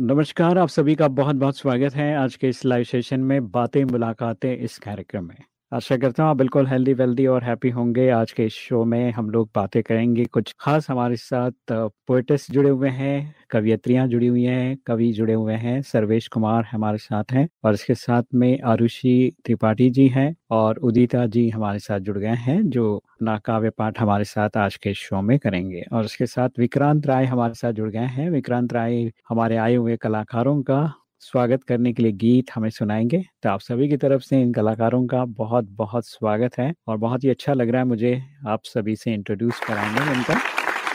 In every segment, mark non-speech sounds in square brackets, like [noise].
नमस्कार, आप सभी का बहुत बहुत स्वागत है आज के इस लाइव सेशन में बातें, मुलाकातें इस कार्यक्रम में। आशा करता हूँ आप बिल्कुल हेल्दी वेल्दी और हैप्पी होंगे। आज के इस शो में हम लोग बातें करेंगे कुछ खास हमारे साथ पोइटिस्ट जुड़े हुए हैं, कवियत्रियाँ जुड़ी हुई हैं, कवि जुड़े हुए हैं, सर्वेश कुमार हमारे साथ हैं और इसके साथ में आरुषि त्रिपाठी जी हैं और उदिता जी हमारे साथ जुड़ गए हैं, जो अपना काव्य पाठ हमारे साथ आज के शो में करेंगे। और इसके साथ विक्रांत राय हमारे साथ जुड़ गए हैं। विक्रांत राय हमारे आए हुए कलाकारों का स्वागत करने के लिए गीत हमें सुनाएँगे। तो आप सभी की तरफ़ से इन कलाकारों का बहुत बहुत स्वागत है और बहुत ही अच्छा लग रहा है मुझे आप सभी से इंट्रोड्यूस कराएँगे इनका।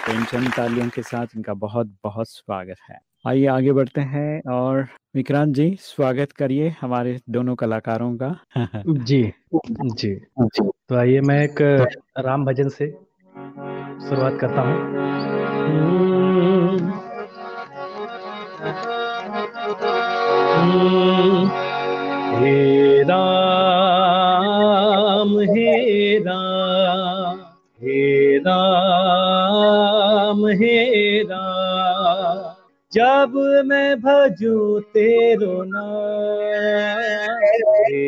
तो इन चंद तालियों के साथ इनका बहुत बहुत स्वागत है। आइए आगे बढ़ते हैं और विक्रांत जी स्वागत करिए हमारे दोनों कलाकारों का। जी। जी। तो आइए मैं एक राम भजन से शुरुआत करता हूँ। हे राम हे राम हे राम हे राम। जब मैं भजू तेरो नाम, हे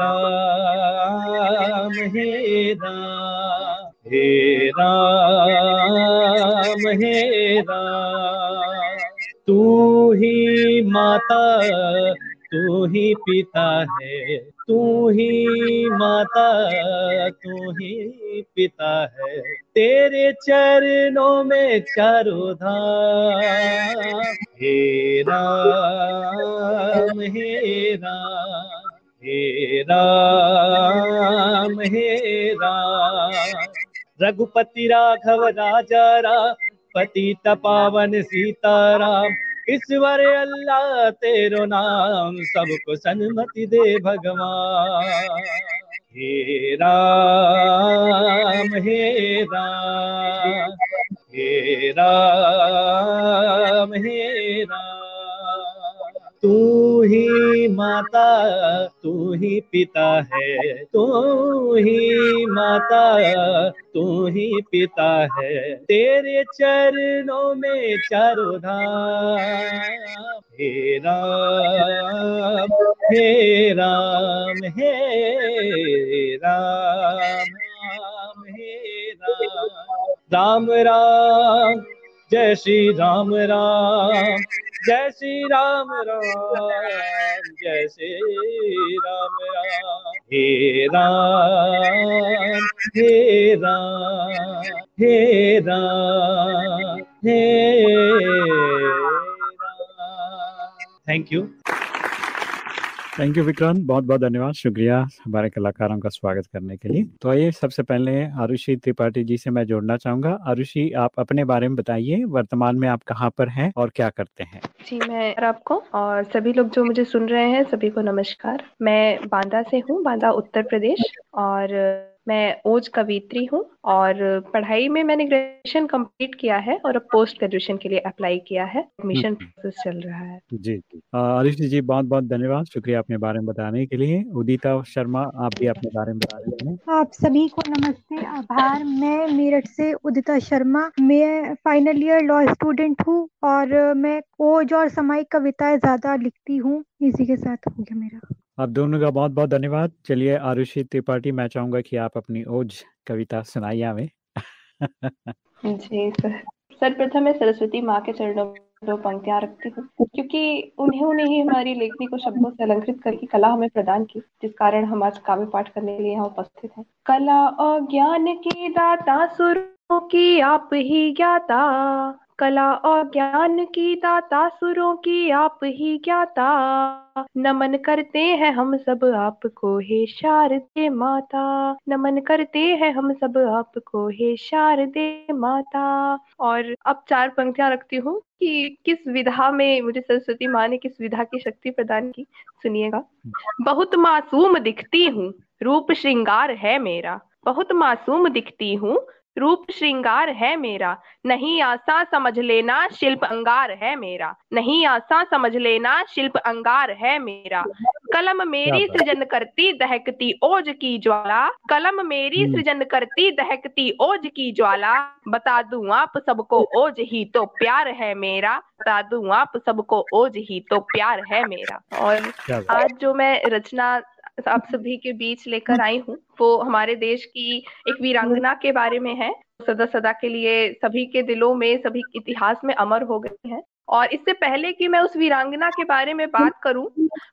राम हे राम हे राम हे राम। तू ही माता, तू ही पिता है, तू ही माता, तू ही पिता है। तेरे चरणों में चारों धाम, हे राम हे राम हे राम हे राम। रघुपति राघव राजा राम पतित पावन सीताराम, ईश्वर अल्लाह, तेरो नाम सबको सन्मति दे भगवान। हे राम हे राम हे राम हे राम। तू ही माता तू ही पिता है। तू ही माता तू ही पिता है। तेरे चरणों में चारों धाम, हे राम हे राम हे राम राम, हे राम। राम राम, जय श्री राम राम। जय श्री राम राम जय श्री राम। राम, हे राम हे राम हे राम। हे thank you thank you Vikrant बहुत बहुत धन्यवाद। शुक्रिया हमारे कलाकारों का स्वागत करने के लिए। तो आइए सबसे पहले आरुषि त्रिपाठी जी से मैं जोड़ना चाहूँगा। आरुषि, आप अपने बारे में बताइए, वर्तमान में आप कहाँ पर हैं और क्या करते हैं? जी, मैं आपको और सभी लोग जो मुझे सुन रहे हैं सभी को नमस्कार। मैं बांदा से हूँ, बांदा उत्तर प्रदेश और मैं ओज कवित्री हूँ और पढ़ाई में मैंने ग्रेजुएशन कंप्लीट किया है और अब पोस्ट ग्रेजुएशन के लिए अप्लाई किया है। एडमिशन प्रोसेस चल रहा है। जी जी। हरीश जी बहुत बहुत धन्यवाद। शुक्रिया अपने बारे में बताने के लिए। उदिता शर्मा आप भी अपने बारे में बता रहे हैं। आप सभी को नमस्ते आभार। मैं मेरठ से उदिता शर्मा। मैं फाइनल ईयर लॉ स्टूडेंट हूँ और मैं ओज और समाई कविताएँ ज़्यादा लिखती हूँ। इसी के साथ हो गया मेरा। आप दोनों का बहुत बहुत धन्यवाद। चलिए आरुषि त्रिपाठी, मैं चाहूँगा कि आप अपनी ओज कविता सुनाइए हमें। जी, सर। सर्वप्रथम मैं सरस्वती माँ के चरणों में दो पंक्तियाँ रखती हूँ, क्योंकि उन्हें ही हमारी लेखनी को शब्दों से अलंकृत करके कला हमें प्रदान की, जिस कारण हम आज काव्य पाठ करने के लिए यहाँ उपस्थित हैं। कला और ज्ञान की दाता, सुरों की आप ही ज्ञाता। कला और ज्ञान की दाता सुरों की आप ही ज्ञाता। नमन करते हैं हम सब आपको हे शारदे माता। नमन करते हैं हम सब आपको हे शारदे माता। और अब चार पंक्तियाँ रखती हूँ कि किस विधा में मुझे सरस्वती माँ ने किस विधा की शक्ति प्रदान की, सुनिएगा। बहुत मासूम दिखती हूँ, रूप श्रृंगार है मेरा। बहुत मासूम दिखती हूँ रूप श्रृंगार है मेरा। नहीं आसा समझ लेना शिल्प अंगार है मेरा। नहीं आसा समझ लेना शिल्प अंगार है मेरा। कलम मेरी सृजन करती दहकती ओज की ज्वाला। कलम मेरी हम्म। सृजन करती दहकती ओज की ज्वाला। बता दूँ आप सबको ओज ही तो प्यार है मेरा। बता दूँ आप सबको ओज ही तो प्यार है मेरा। और आज जो मैं रचना आप सभी के बीच लेकर आई हूँ। वो हमारे देश की एक वीरांगना के बारे में है। सदा सदा के लिए सभी के दिलों में सभी इतिहास में अमर हो गई है। और इससे पहले कि मैं उस वीरांगना के बारे में बात करूँ,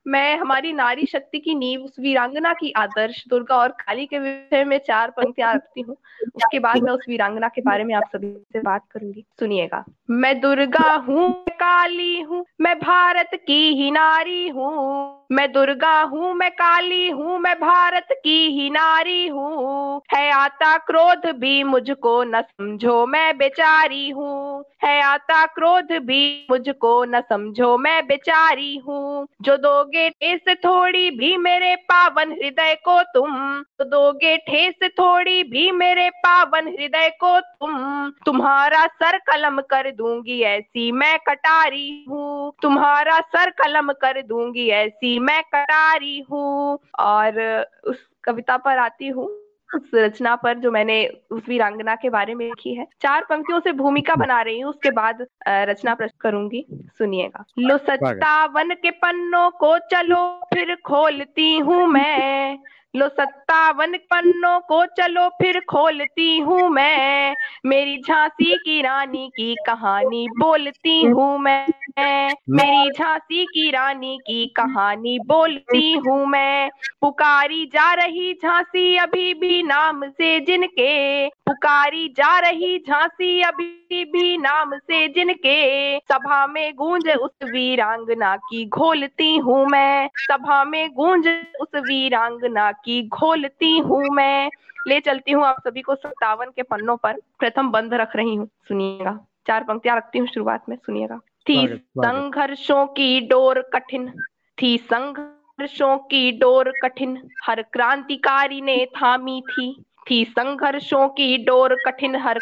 मैं, हमारी नारी शक्ति की नींव, उस वीरांगना की आदर्श, दुर्गा और काली के विषय में चार पंक्तियाँ रखती हूँ। उसके बाद मैं उस वीरांगना के बारे में आप सभी से बात करूँगी। सुनिएगा। मैं दुर्गा हूँ काली हूँ, मैं भारत की ही नारी हूँ। मैं दुर्गा हूँ, मैं काली हूँ, मैं भारत की ही नारी हूँ। है आता क्रोध भी मुझको न समझो, मैं बेचारी हूँ। है आता क्रोध भी, मुझको न समझो मैं बेचारी हूँ। जो दोगे ठेस थोड़ी भी मेरे पावन हृदय को तुम। तो दोगे ठेस थोड़ी भी मेरे पावन हृदय को तुम। तुम्हारा सर कलम कर दूँगी ऐसी मैं कटारी हूँ। तुम्हारा सर कलम कर दूँगी ऐसी मैं कटारी हूँ। और उस कविता पर आती हूँ। उस रचना पर जो मैंने उस वीरांगना के बारे में लिखी है। चार पंक्तियों से भूमिका बना रही हूँ, उसके बाद रचना प्रश्न करूँगी। सुनिएगा। लो सत्तावन के पन्नों को चलो, फिर खोलती हूँ मैं। लो सत्तावन पन्नों को चलो फिर खोलती हूँ मैं। मेरी झांसी की रानी की कहानी बोलती हूँ मैं। मेरी झांसी की रानी की कहानी बोलती हूँ मैं। पुकारी जा रही झांसी अभी भी नाम से जिनके। पुकारी जा रही झांसी अभी भी नाम से जिनके। सभा में गूंज उस वीरांगना की घोलती हूँ मैं। सभा में गूंज उस वीरांगना की घोलती हूँ मैं। ले चलती हूँ आप सभी को सत्तावन के पन्नों पर। प्रथम बंद रख रही हूँ। सुनिएगा। चार पंक्तियाँ रखती हूँ शुरुआत में सुनिएगा। थी। संघर्षों की डोर कठिन। थी संघर्षों की डोर कठिन। हर क्रांतिकारी ने थामी थी। थी संघर्षों की डोर कठिन। हर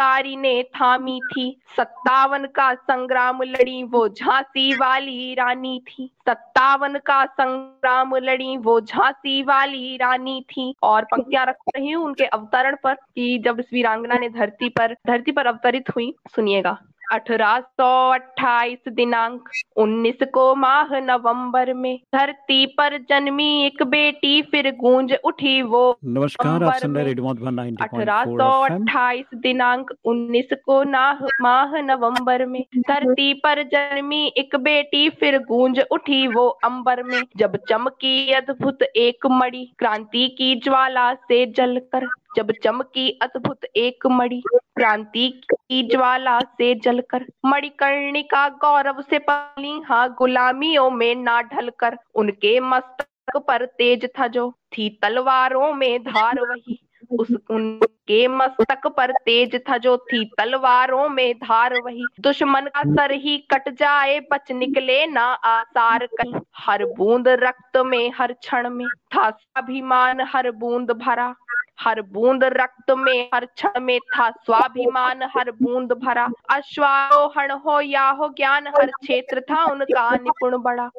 क्रांतिकारी ने थामी थी। सत्तावन का संग्राम लड़ी वो झांसी वाली रानी थी। सत्तावन का संग्राम लड़ी वो झांसी वाली रानी थी। और पंक्तियाँ रख रही हूँ उनके अवतरण पर कि जब इस वीरांगना ने धरती पर धरती पर अवतरित हुई, सुनिएगा। अठारह सौ अट्ठाईस दिनांक उन्नीस को माह नवंबर में धरती पर जन्मी एक बेटी फिर गूंज उठी वो नमस्कार आप सुन रहे अठारह 90.4 सौ अट्ठाईस दिनांक उन्नीस को नाह माह नवंबर में धरती पर जन्मी एक बेटी फिर गूंज उठी वो अंबर में। जब चमकी अद्भुत एक मड़ी क्रांति की ज्वाला से जलकर जब चमकी अद्भुत एक मणि, क्रांति की ज्वाला से जलकर मणिकर्णिका गौरव से पाली हाँ गुलामियों में ना ढलकर, उनके मस्तक पर तेज था जो थी तलवारों में धार वही, उस उनके मस्तक पर तेज था जो थी तलवारों में धार वही, दुश्मन का सर ही कट जाए, बच निकले ना आसार कहीं, हर बूंद रक्त में, हर क्षण में, था अभिमान हर बूंद भरा हर बूंद रक्त में, हर क्षण में था स्वाभिमान, हर बूंद भरा। अश्वारोहण हो या हो ज्ञान, हर क्षेत्र था उनका निपुण बड़ा।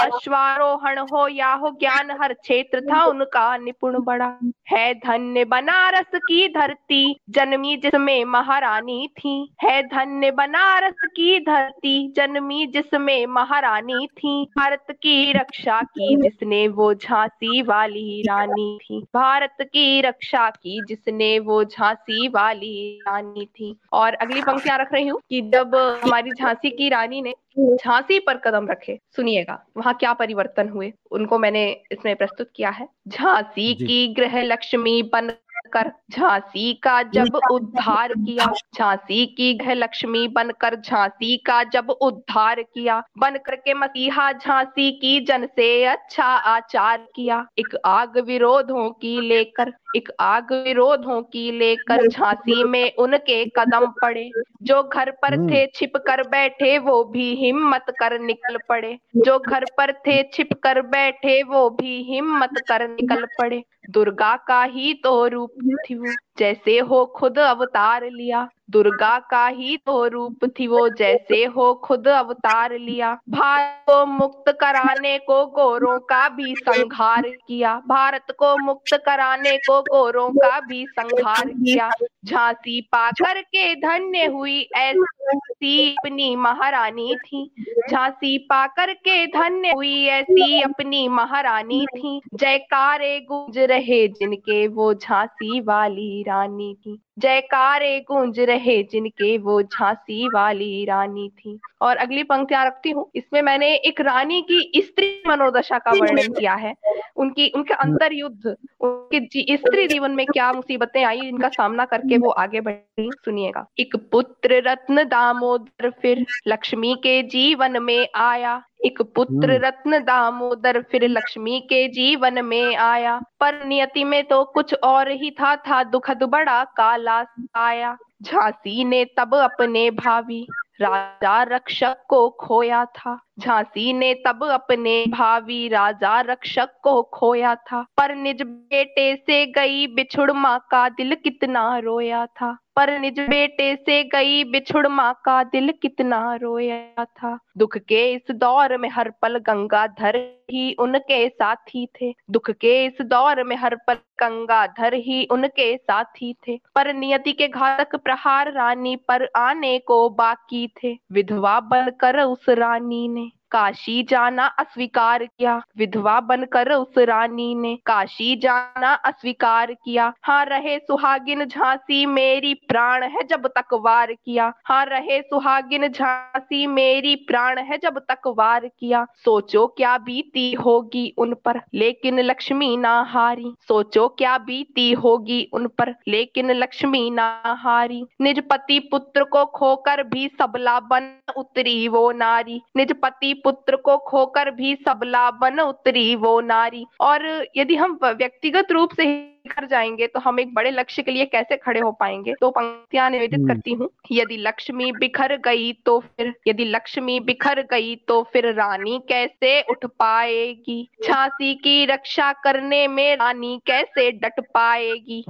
अश्वारोहण हो या हो ज्ञान, हर क्षेत्र था उनका निपुण बड़ा। है धन्य बनारस की धरती, जन्मी जिसमें महारानी थी। है धन्य बनारस की धरती, जन्मी जिसमें महारानी थी। भारत की रक्षा की जिसने वो झांसी वाली रानी थी। भारत की रक्षा की जिसने वो झांसी वाली रानी थी। और अगली पंक्ति पंक्तियाँ रख रही हूँ कि जब हमारी झांसी की रानी ने झांसी पर कदम रखे सुनिएगा वहाँ क्या परिवर्तन हुए? उनको मैंने इसमें प्रस्तुत किया है। झांसी की गृह लक्ष्मी बन कर झांसी का जब उद्धार किया झांसी की गृह लक्ष्मी बनकर झांसी का जब उद्धार किया बनकर के मसीहा झांसी की जन से अच्छा आचार किया। एक आग विरोधों की लेकर एक आग विरोधों की लेकर झांसी में उनके कदम पड़े। जो घर पर हम्म। थे छिप कर बैठे वो भी हिम्मत कर निकल पड़े। जो घर पर थे छिप कर बैठे वो भी हिम्मत कर निकल पड़े। दुर्गा का ही तो रूप थी वो। जैसे हो खुद अवतार लिया, दुर्गा का ही तो रूप थी वो, जैसे हो खुद अवतार लिया। भारत को मुक्त कराने को गोरों का भी संहार किया। भारत को मुक्त कराने को गोरों का भी संहार किया। झांसी पाकर के धन्य हुई, ऐसी अपनी महारानी थी। झांसी पाकर के धन्य हुई, ऐसी अपनी महारानी थी। जयकारे गूंज रहे जिनके वो झांसी वाली रानी थी। जयकारे गूंज रहे जिनके वो झांसी वाली रानी थी। और अगली पंक्तियाँ रखती हूँ। इसमें मैंने एक रानी की स्त्री मनोदशा का वर्णन किया है। उनकी उनके अंतर युद्ध उनके स्त्री जीवन में क्या मुसीबतें आई इनका सामना करके वो आगे बढ़ी। सुनिएगा। एक पुत्र रत्न दामोदर फिर लक्ष्मी के जीवन में आया। एक पुत्र हम्म। रत्न दामोदर फिर लक्ष्मी के जीवन में आया। पर नियति में तो कुछ और ही था था दुखद बड़ा काला। आया। झांसी ने तब अपने भावी राजा रक्षक को खोया था। झांसी ने तब अपने भावी राजा रक्षक को खोया था। पर निज बेटे से गई बिछुड़ माँ का दिल कितना रोया था। पर निज बेटे से गई बिछुड़ माँ का दिल कितना रोया था। दुख के इस दौर में हर पल गंगाधर ही उनके साथी थे। दुख के इस दौर में हर पल गंगाधर ही उनके साथी थे। पर नियति के घातक प्रहार रानी पर आने को बाकी थे। विधवा बनकर उस रानी ने काशी जाना अस्वीकार किया। विधवा बनकर उस रानी ने काशी जाना अस्वीकार किया। हाँ रहे सुहागिन झांसी, मेरी प्राण है जब तक वार किया। हाँ रहे सुहागिन झांसी, मेरी प्राण है जब तक वार किया। सोचो क्या बीती होगी उन पर, लेकिन लक्ष्मी ना हारी। सोचो क्या बीती होगी उन पर, लेकिन लक्ष्मी ना हारी। निज पति पुत्र को खोकर भी सबला बन उतरी वो नारी। निज पति पुत्र को खोकर भी सबला बन उतरी वो नारी। और यदि हम व्यक्तिगत रूप से कर जाएँगे तो हम एक बड़े लक्ष्य के लिए कैसे खड़े हो पाएँगे? तो पंक्तियाँ निवेदित हम्म। करती हूँ। यदि लक्ष्मी बिखर गई तो फिर यदि लक्ष्मी बिखर गई तो फिर रानी कैसे उठ पाएगी? झांसी की रक्षा करने में रानी कैसे डट पाएगी?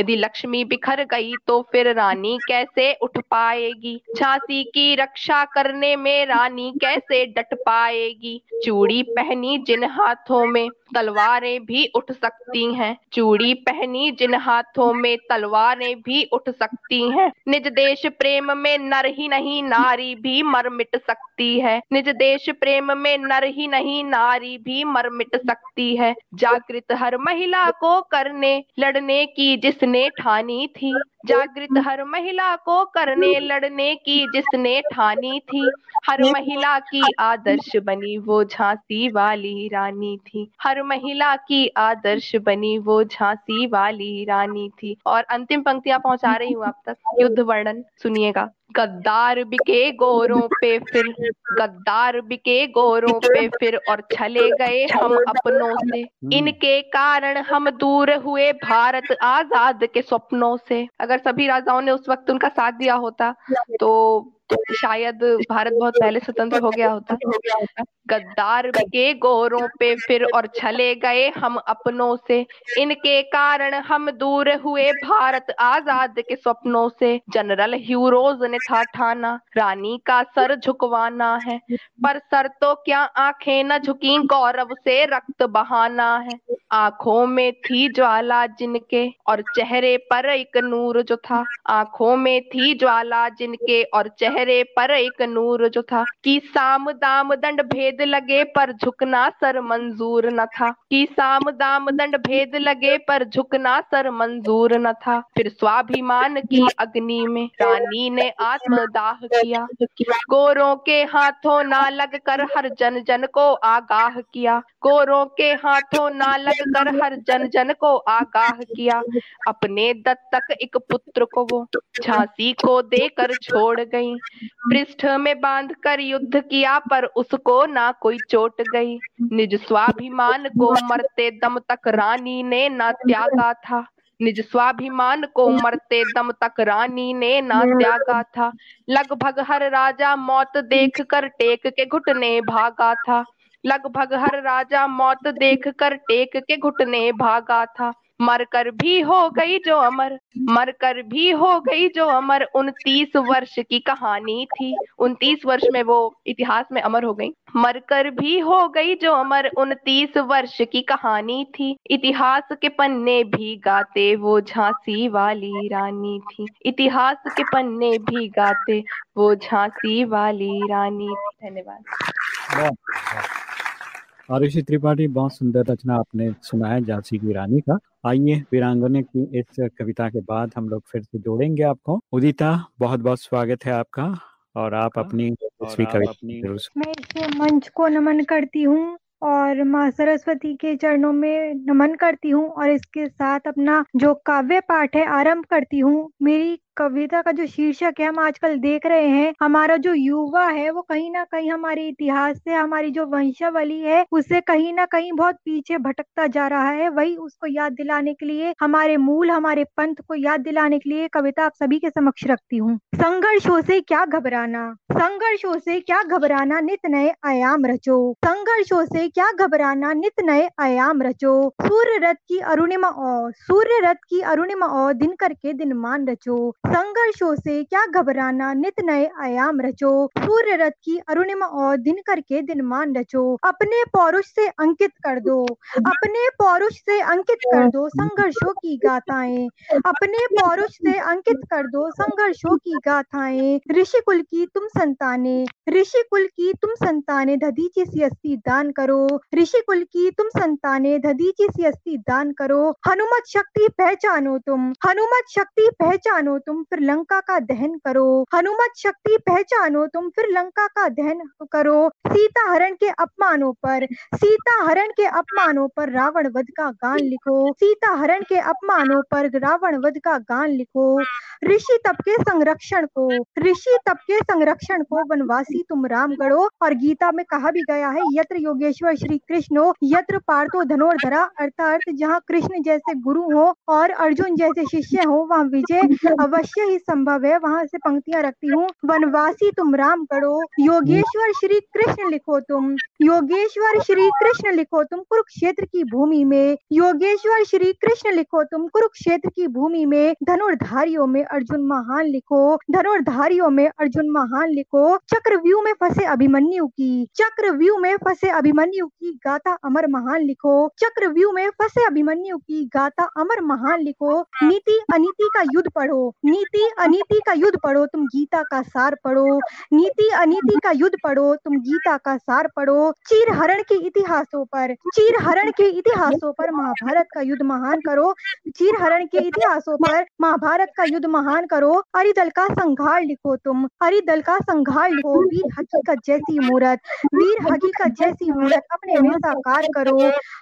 यदि लक्ष्मी बिखर गई तो फिर रानी कैसे उठ पाएगी? झांसी की रक्षा करने में रानी कैसे डट पाएगी? चूड़ी पहनी जिन हाथों में तलवारें भी उठ सकती हैं। चूड़ी पहनी, जिन हाथों में तलवारें भी उठ सकती हैं। निज देश प्रेम में नर ही नहीं, नारी भी मर मिट सकती है। निज देश प्रेम में नर ही नहीं, नारी भी मर मिट सकती है। जागृत हर महिला को करने, लड़ने की जिसने ठानी थी। जागृत हर महिला को करने लड़ने की जिसने ठानी थी हर महिला की आदर्श बनी वो झांसी वाली रानी थी। हर महिला की आदर्श बनी वो झांसी वाली रानी थी। और अंतिम पंक्तियाँ पहुँचा रही हूँ आप तक। [laughs] युद्ध वर्णन सुनिएगा। गद्दार बिके गोरों पे फिर गद्दार बिके गोरों पे फिर और छले गए हम अपनों से। हम्म। इनके कारण हम दूर हुए भारत आज़ाद के सपनों से। अगर सभी राजाओं ने उस वक्त उनका साथ दिया होता तो शायद भारत बहुत पहले स्वतंत्र हो गया होता। गद्दार के गोरों पे फिर और छले गए हम अपनों से। इनके कारण हम दूर हुए भारत आज़ाद के सपनों से। जनरल ह्यूरोज ने था ठाना रानी का सर झुकवाना है। पर सर तो क्या आँखें न झुकी गौरव से रक्त बहाना है। आँखों में थी ज्वाला जिनके और चेहरे पर एक नूर जो था। आँखों में थी ज्वाला जिनके और चेहरे पर एक नूर जो था कि साम दाम दंड भेद लगे पर झुकना सर मंजूर न था। कि साम दाम दंड भेद लगे पर झुकना सर मंजूर न था। फिर स्वाभिमान की अग्नि में रानी ने आत्मदाह किया। गोरों के हाथों ना लग कर हर जन जन को आगाह किया। गोरों के हाथों ना लग कर हर जन जन को आगाह किया। अपने दत्तक एक पुत्र को वो झांसी को देकर छोड़ गई। पृष्ठ में बाँध कर युद्ध किया, पर उसको ना कोई चोट गई। निज स्वाभिमान को मरते दम तक रानी ने ना त्यागा था। निज स्वाभिमान को मरते दम तक रानी ने ना त्यागा था। लगभग हर राजा मौत देख कर टेक के घुटने भागा था। लगभग हर राजा मौत देख कर टेक के घुटने भागा था। मरकर भी हो गई जो अमर, मरकर भी हो गई जो अमर। उनतीस वर्ष की कहानी थी। उनतीस वर्ष में वो इतिहास में अमर हो गई। मरकर भी हो गई जो अमर। उनतीस वर्ष की कहानी थी। इतिहास के पन्ने भी गाते वो झांसी वाली रानी थी। इतिहास के पन्ने भी गाते वो झांसी वाली रानी थी। धन्यवाद। आरुषि त्रिपाठी बहुत सुंदर रचना आपने सुनाया झांसी की रानी का। आइए वीरांगने की इस कविता के बाद हम लोग फिर से जोड़ेंगे आपको। उदिता बहुत बहुत स्वागत है आपका और आप हाँ, अपनी कविता मैं इस मंच को नमन करती हूँ और माँ सरस्वती के चरणों में नमन करती हूँ और इसके साथ अपना जो काव्य पाठ है आरंभ करती हूँ। मेरी कविता का जो शीर्षक है, हम आजकल देख रहे हैं, हमारा जो युवा है, वो कहीं ना कहीं हमारे इतिहास से, हमारी जो वंशावली है उससे कहीं ना कहीं बहुत पीछे भटकता जा रहा है। वही उसको याद दिलाने के लिए, हमारे मूल, हमारे पंथ को याद दिलाने के लिए कविता आप सभी के समक्ष रखती हूँ। संघर्षों से क्या घबराना, संघर्षों से क्या घबराना नित नए आयाम रचो। संघर्षों से क्या घबराना नित नए आयाम रचो। सूर्य रथ की अरुणिमा और सूर्य रथ की अरुणिमा और दिन करके दिन मान रचो। संघर्षों से क्या घबराना, नित नए आयाम रचो। सूर्य रथ की अरुणिमा और दिन करके दिन मान रचो। अपने पौरुष से अंकित कर दो। अपने पौरुष से अंकित कर दो संघर्षों की गाथाएँ। अपने पौरुष से अंकित कर दो संघर्षों की गाथाएँ। ऋषि कुल की तुम संताने। ऋषि कुल की तुम संताने धदीची सी अस्थि दान करो। ऋषि कुल की तुम संताने धदीची सी अस्थि दान करो। हनुमत शक्ति पहचानो तुम। हनुमत शक्ति पहचानो तुम। तुम फिर लंका का दहन करो। हनुमत शक्ति पहचानो तुम फिर लंका का दहन करो। सीता हरण के अपमानों पर सीता हरण के अपमानों पर रावण वध का गान लिखो। सीता हरण के अपमानों पर रावण वध का गान लिखो। ऋषि तप के संरक्षण को ऋषि तप के संरक्षण को वनवासी तुम राम गढ़ो। और गीता में कहा भी गया है यत्र योगेश्वर श्री कृष्ण यत्र पार्थो धनोधरा अर्थात जहाँ कृष्ण जैसे गुरु हो और अर्जुन जैसे शिष्य हो वहाँ विजय [laughs] अवश्य ही संभव है। वहाँ से पंक्तियाँ रखती हूँ। वनवासी तुम राम करो योगेश्वर श्री कृष्ण लिखो तुम। योगेश्वर श्री कृष्ण लिखो तुम कुरुक्षेत्र की भूमि में। योगेश्वर श्री कृष्ण लिखो तुम कुरुक्षेत्र की भूमि में। धनुर्धारियों में अर्जुन महान लिखो। धनुर्धारियों में अर्जुन महान लिखो। चक्रव्यूह में फंसे अभिमन्यु की। चक्रव्यूह में फंसे अभिमन्यु की गाथा अमर महान लिखो। चक्रव्यूह में फंसे अभिमन्यु की गाथा अमर महान लिखो। नीति अनीति का युद्ध पढ़ो। नीति अनीति का युद्ध पढ़ो, तुम गीता का सार पढ़ो। नीति अनीति का युद्ध पढ़ो, तुम गीता का सार पढ़ो। चीर हरण के इतिहासों पर चीर हरण के इतिहासों पर महाभारत का युद्ध महान करो। चीर हरण के इतिहासों पर महाभारत का युद्ध महान करो। हरिदल का संघार लिखो तुम। हरिदल का संघार लिखो। वीर हकीकत जैसी मूर्त। वीर हकीकत जैसी मूर्त अपने में साकार करो।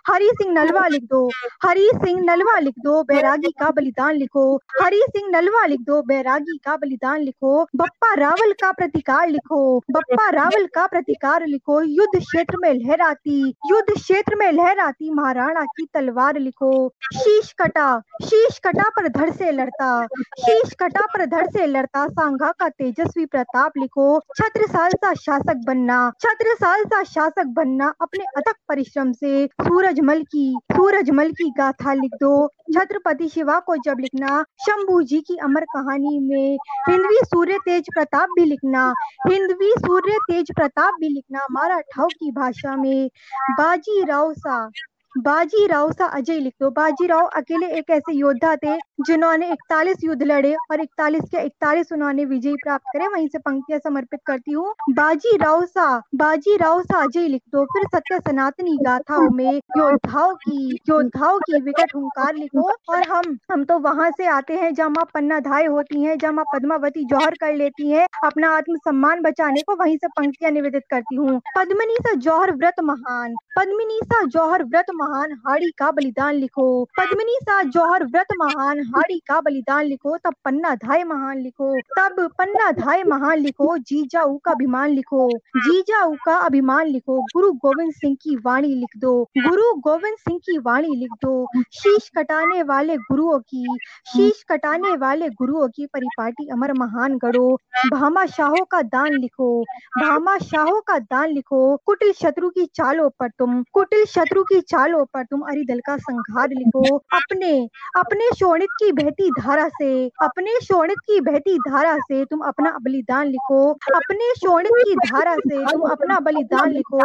हरि सिंह नलवा लिख दो। हरि सिंह नलवा लिख दो। बैरागी का बलिदान लिखो। हरि सिंह नलवा लिख दो बैरागी का बलिदान लिखो, बप्पा रावल का प्रतिकार लिखो, बप्पा रावल का प्रतिकार लिखो, युद्ध क्षेत्र में लहराती, युद्ध क्षेत्र में लहराती महाराणा की तलवार लिखो। शीश कटा शीश कटा पर धड़ से लड़ता, शीश कटा पर धड़ से लड़ता सांघा का तेजस्वी प्रताप लिखो। छत्र साल सा शासक बनना, छत्र साल सा शासक बनना अपने अथक परिश्रम से। सूरजमल की सूरजमल की गाथा लिख दो। छत्रपति शिवा को जब लिखना, शंभू जी की अमर कहानी में। हिंदवी सूर्य तेज प्रताप भी लिखना। हिंदवी सूर्य तेज प्रताप भी लिखना मराठाओं की भाषा में। बाजी राव सा बाजी राव सा अजय लिख। दो बाजी राव अकेले एक ऐसे योद्धा थे जिन्होंने इकतालीस युद्ध लड़े और इकतालीस के इकतालीस उन्होंने विजय प्राप्त करे। वहीं से पंक्तियाँ समर्पित करती हूँ। बाजी राव सा बाजी राव सा अजय लिख। दो फिर सत्य सनातनी गाथाओं में योद्धाओं की योद्धाओं की विकट हुंकार लिखो। और हम हम तो वहाँ से आते हैं जहाँ माँ पन्ना धाय होती है, जहाँ माँ पद्मावती जौहर कर लेती है अपना आत्म सम्मान बचाने को। वहीं से पंक्तियाँ निवेदित करती हूँ। पद्मनी सा जौहर व्रत महान, पद्मिनी सा जौहर व्रत महान हाड़ी का बलिदान लिखो। पद्मिनी सा जौहर व्रत महान हाड़ी का बलिदान लिखो। तब पन्ना धाय महान लिखो। तब पन्ना धाय महान लिखो। जीजाऊ का अभिमान लिखो। जीजाऊ का अभिमान लिखो। गुरु गोविंद सिंह की वाणी लिख दो। गुरु गोविंद सिंह की वाणी लिख दो। शीश कटाने वाले गुरुओं की, शीश कटाने वाले गुरुओं की परिपाटी अमर महान गढ़ो। भामा शाहों का दान लिखो। भामा शाहों का दान लिखो। कुटिल शत्रु की चालों पर तुम। कुटिल शत्रु की चाल दलों पर तुम अरिदल का संघार लिखो। अपने अपने शोणित की बहती धारा से, अपने शोणित की बहती धारा से तुम अपना बलिदान लिखो। अपने शोणित की धारा से तुम अपना बलिदान लिखो।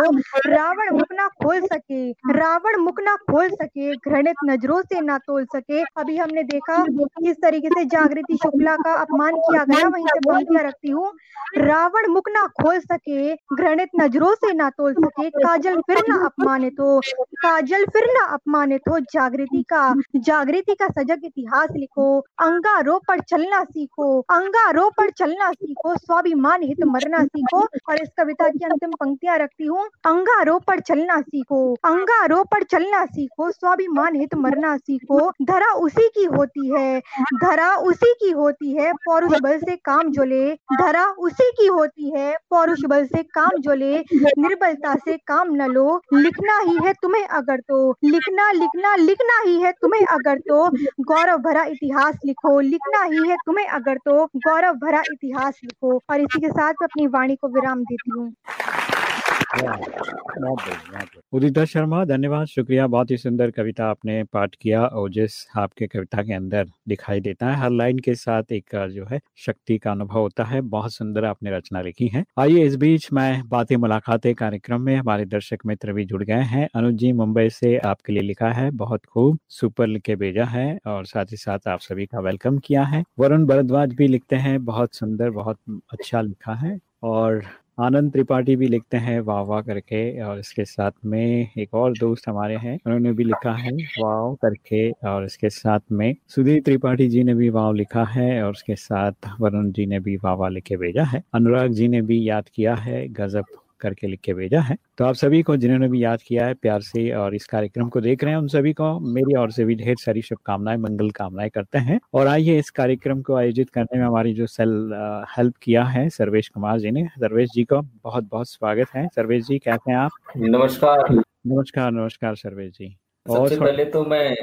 रावण मुख ना खोल सके, रावण मुख ना खोल सके, घृणित नज़रों से ना तोल सके। अभी हमने देखा किस तरीके से जागृति शुक्ला का अपमान किया गया, वहीं से पंक्तियाँ रखती हूँ। रावण मुख ना खोल सके, घृणित नज़रों से ना तोल सके, काजल फिर ना अपमानित हो। काजल फिर ना अपमानित हो। जागृति का जागृति का सजग इतिहास लिखो। अंगारो पर चलना सीखो। अंगारो पर चलना सीखो। स्वाभिमान हित मरना सीखो। और इस कविता की अंतिम पंक्तियाँ रखती हूँ। अंगारो पर चलना सीखो। अंगारो पर चलना सीखो। स्वाभिमान हित मरना सीखो। धरा उसी की होती है। धरा उसी की होती है। पौरुष बल से काम जो ले धरा उसी की होती है। पौरुष बल से काम जो ले निर्बलता से काम न लो। लिखना ही है तुम्हें अगर तो लिखना लिखना लिखना ही है तुम्हें अगर तो। गौरव भरा इतिहास लिखो, लिखना ही है तुम्हें अगर तो। गौरव भरा इतिहास लिखो। और इसी के साथ अपनी वाणी को विराम देती हूँ। उदिता शर्मा, धन्यवाद, शुक्रिया। बहुत ही सुंदर कविता आपने पाठ किया और जिस आपके कविता के अंदर दिखाई देता है, हर लाइन के साथ एक, जो है, शक्ति का अनुभव होता है। बहुत सुंदर आपने रचना लिखी है। आइए इस बीच मैं बातें, मुलाकातें कार्यक्रम में हमारे दर्शक मित्र भी जुड़ गए हैं। अनुज जी, मुंबई से आपके लिए लिखा है, बहुत खूब। सुपर लिख के भेजा है और साथ ही साथ आप सभी का वेलकम किया है। वरुण भरद्वाज भी लिखते हैं, बहुत सुंदर, बहुत अच्छा लिखा है। और आनंद त्रिपाठी भी लिखते हैं, वाह वाह करके। और इसके साथ में एक और दोस्त हमारे हैं, उन्होंने भी लिखा है वाव करके। और इसके साथ में सुधीर त्रिपाठी जी ने भी वाव लिखा है, और उसके साथ वरुण जी ने भी वाह वाह लिखे भेजा है। अनुराग जी ने भी याद किया है, गजब करके लिख के भेजा है। तो आप सभी को जिन्होंने भी याद किया है प्यार से और इस कार्यक्रम को देख रहे हैं उन सभी को मेरी ओर से भी ढेर सारी शुभकामनाएँ मंगल कामनाएँ करते हैं। और आइए इस कार्यक्रम को आयोजित करने में हमारी जो सेल हेल्प किया है सर्वेश कुमार जी ने। सर्वेश जी को बहुत बहुत स्वागत है। सर्वेश जी कैसे हैं आप? नमस्कार। नमस्कार नमस्कार सर्वेश जी। और पहले तो मैं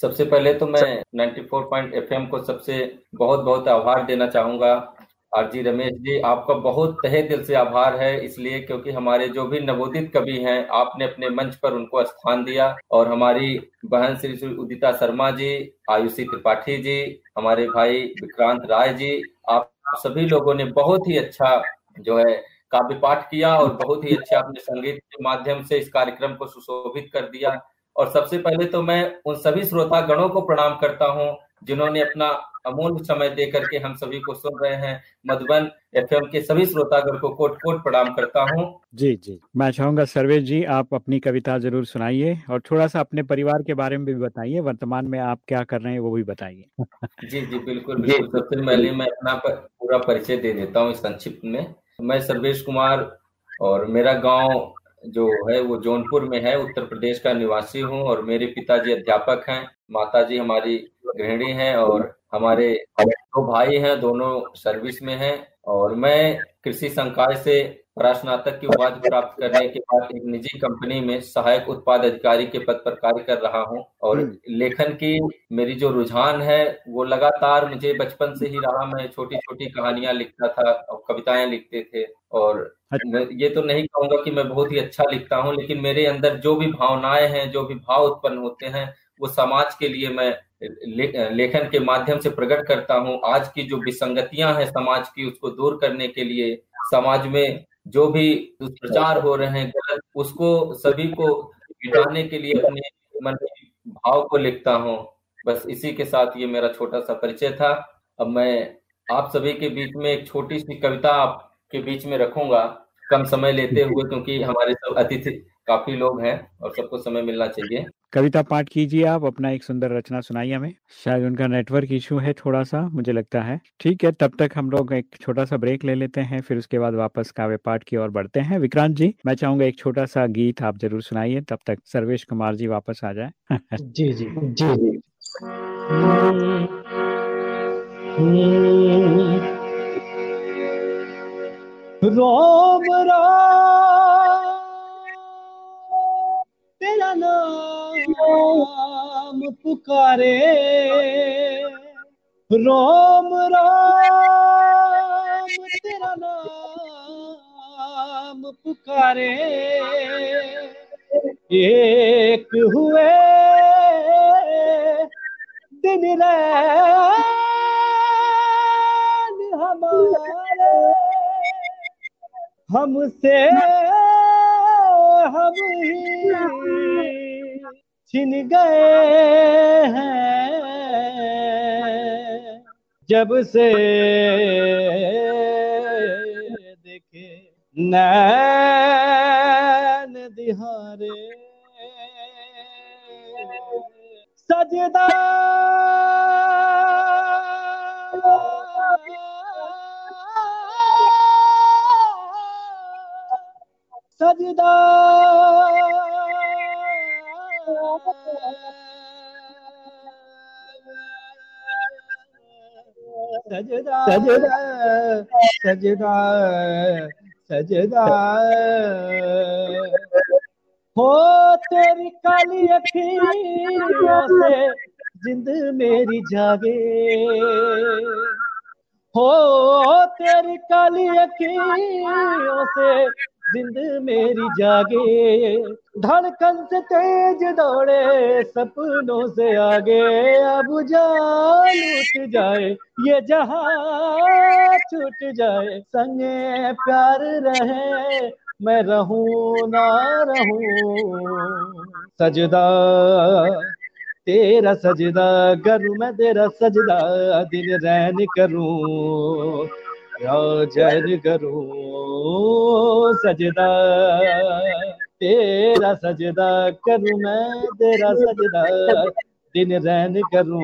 सबसे पहले तो मैं 94 पॉइंट को सबसे बहुत बहुत आभार देना चाहूँगा। आरजी रमेश जी, आपका बहुत तहे दिल से आभार है इसलिए क्योंकि हमारे जो भी नवोदित कवि हैं, आपने अपने मंच पर उनको स्थान दिया और हमारी बहन श्री श्री उदिता शर्मा जी, आयुषी त्रिपाठी जी, हमारे भाई विक्रांत राय जी, आप सभी लोगों ने बहुत ही अच्छा जो है काव्य पाठ किया और बहुत ही अच्छा अपने संगीत के माध्यम से इस कार्यक्रम को सुशोभित कर दिया। और सबसे पहले तो मैं उन सभी श्रोता गणों को प्रणाम करता हूँ, जिन्होंने अपना अमूल्य समय दे करके हम सभी को सुन रहे हैं मधुबन एफएम के सभी श्रोतागण को कोट कोट प्रणाम करता हूँ। जी जी। मैं चाहूँगा सर्वेश जी आप अपनी कविता ज़रूर सुनाइए और थोड़ा सा अपने परिवार के बारे में भी बताइए वर्तमान में आप क्या कर रहे हैं वो भी बताइए। जी जी बिल्कुल [laughs] बिल्कुल। सबसे पहले मैं अपना पूरा परिचय दे देता हूँ संक्षिप्त में। मैं सर्वेश कुमार और मेरा गाँव जो है वो जौनपुर में है उत्तर प्रदेश का निवासी हूँ और मेरे पिताजी अध्यापक हैं। माताजी हमारी गृहिणी हैं और हमारे दो भाई हैं दोनों सर्विस में हैं और मैं कृषि संकाय से परास्नातक की उपाधि प्राप्त करने के बाद एक निजी कंपनी में सहायक उत्पाद अधिकारी के पद पर कार्य कर रहा हूँ और हम्म। लेखन की मेरी जो रुझान है वो लगातार मुझे बचपन से ही रहा मैं छोटी छोटी कहानियाँ लिखता था और कविताएँ लिखते थे और अच्छा। ये तो नहीं कहूँगा कि मैं बहुत ही अच्छा लिखता हूँ लेकिन मेरे अंदर जो भी भावनाएँ हैं जो भी भाव उत्पन्न होते हैं वो समाज के लिए मैं ले, लेखन के माध्यम से प्रकट करता हूँ। आज की जो विसंगतियाँ हैं समाज की उसको दूर करने के लिए समाज में जो भी दुष्प्रचार हो रहे हैं गलत उसको सभी को मिटाने के लिए अपने मन के भाव को लिखता हूँ। बस इसी के साथ ये मेरा छोटा सा परिचय था। अब मैं आप सभी के बीच में एक छोटी सी कविता आपके बीच में रखूँगा। कम समय लेते हुए क्योंकि हमारे सब अतिथि काफ़ी लोग हैं और सबको समय मिलना चाहिए। कविता पाठ कीजिए आप, अपना एक सुंदर रचना सुनाइए हमें। शायद उनका नेटवर्क इशू है थोड़ा सा मुझे लगता है। ठीक है, तब तक हम लोग एक छोटा सा ब्रेक ले लेते हैं, फिर उसके बाद वापस काव्य पाठ की ओर बढ़ते हैं। विक्रांत जी, मैं चाहूँगा एक छोटा सा गीत आप ज़रूर सुनाइए, तब तक सर्वेश कुमार जी वापस आ जाए। जी जी जी जी। रोम राम तेरा नाम पुकारे। रोम राम तेरा नाम पुकारे। एक हुए दिन रैन हमारे। हमसे हम ही छिन गए हैं जब से देखे नैन दिहारे। सजदा सजदा। सजदा सजदा। सजदा सजदा। हो तेरी काली अखियों से जिंद मेरी जागे। हो तेरी काली अखियों से जिंद मेरी जागे, धड़कन से तेज दौड़े, सपनों से आगे। अब उठ जाए, ये जहाँ छूट जाए, संगे प्यार रहे, मैं रहूँ ना रहूँ। सजदा, तेरा सजदा, करूँ मैं तेरा सजदा, दिल रैन करूँ। जैन करूँ सजदा, तेरा सजदा करूँ मैं, तेरा सजदा, दिन रहन करूँ,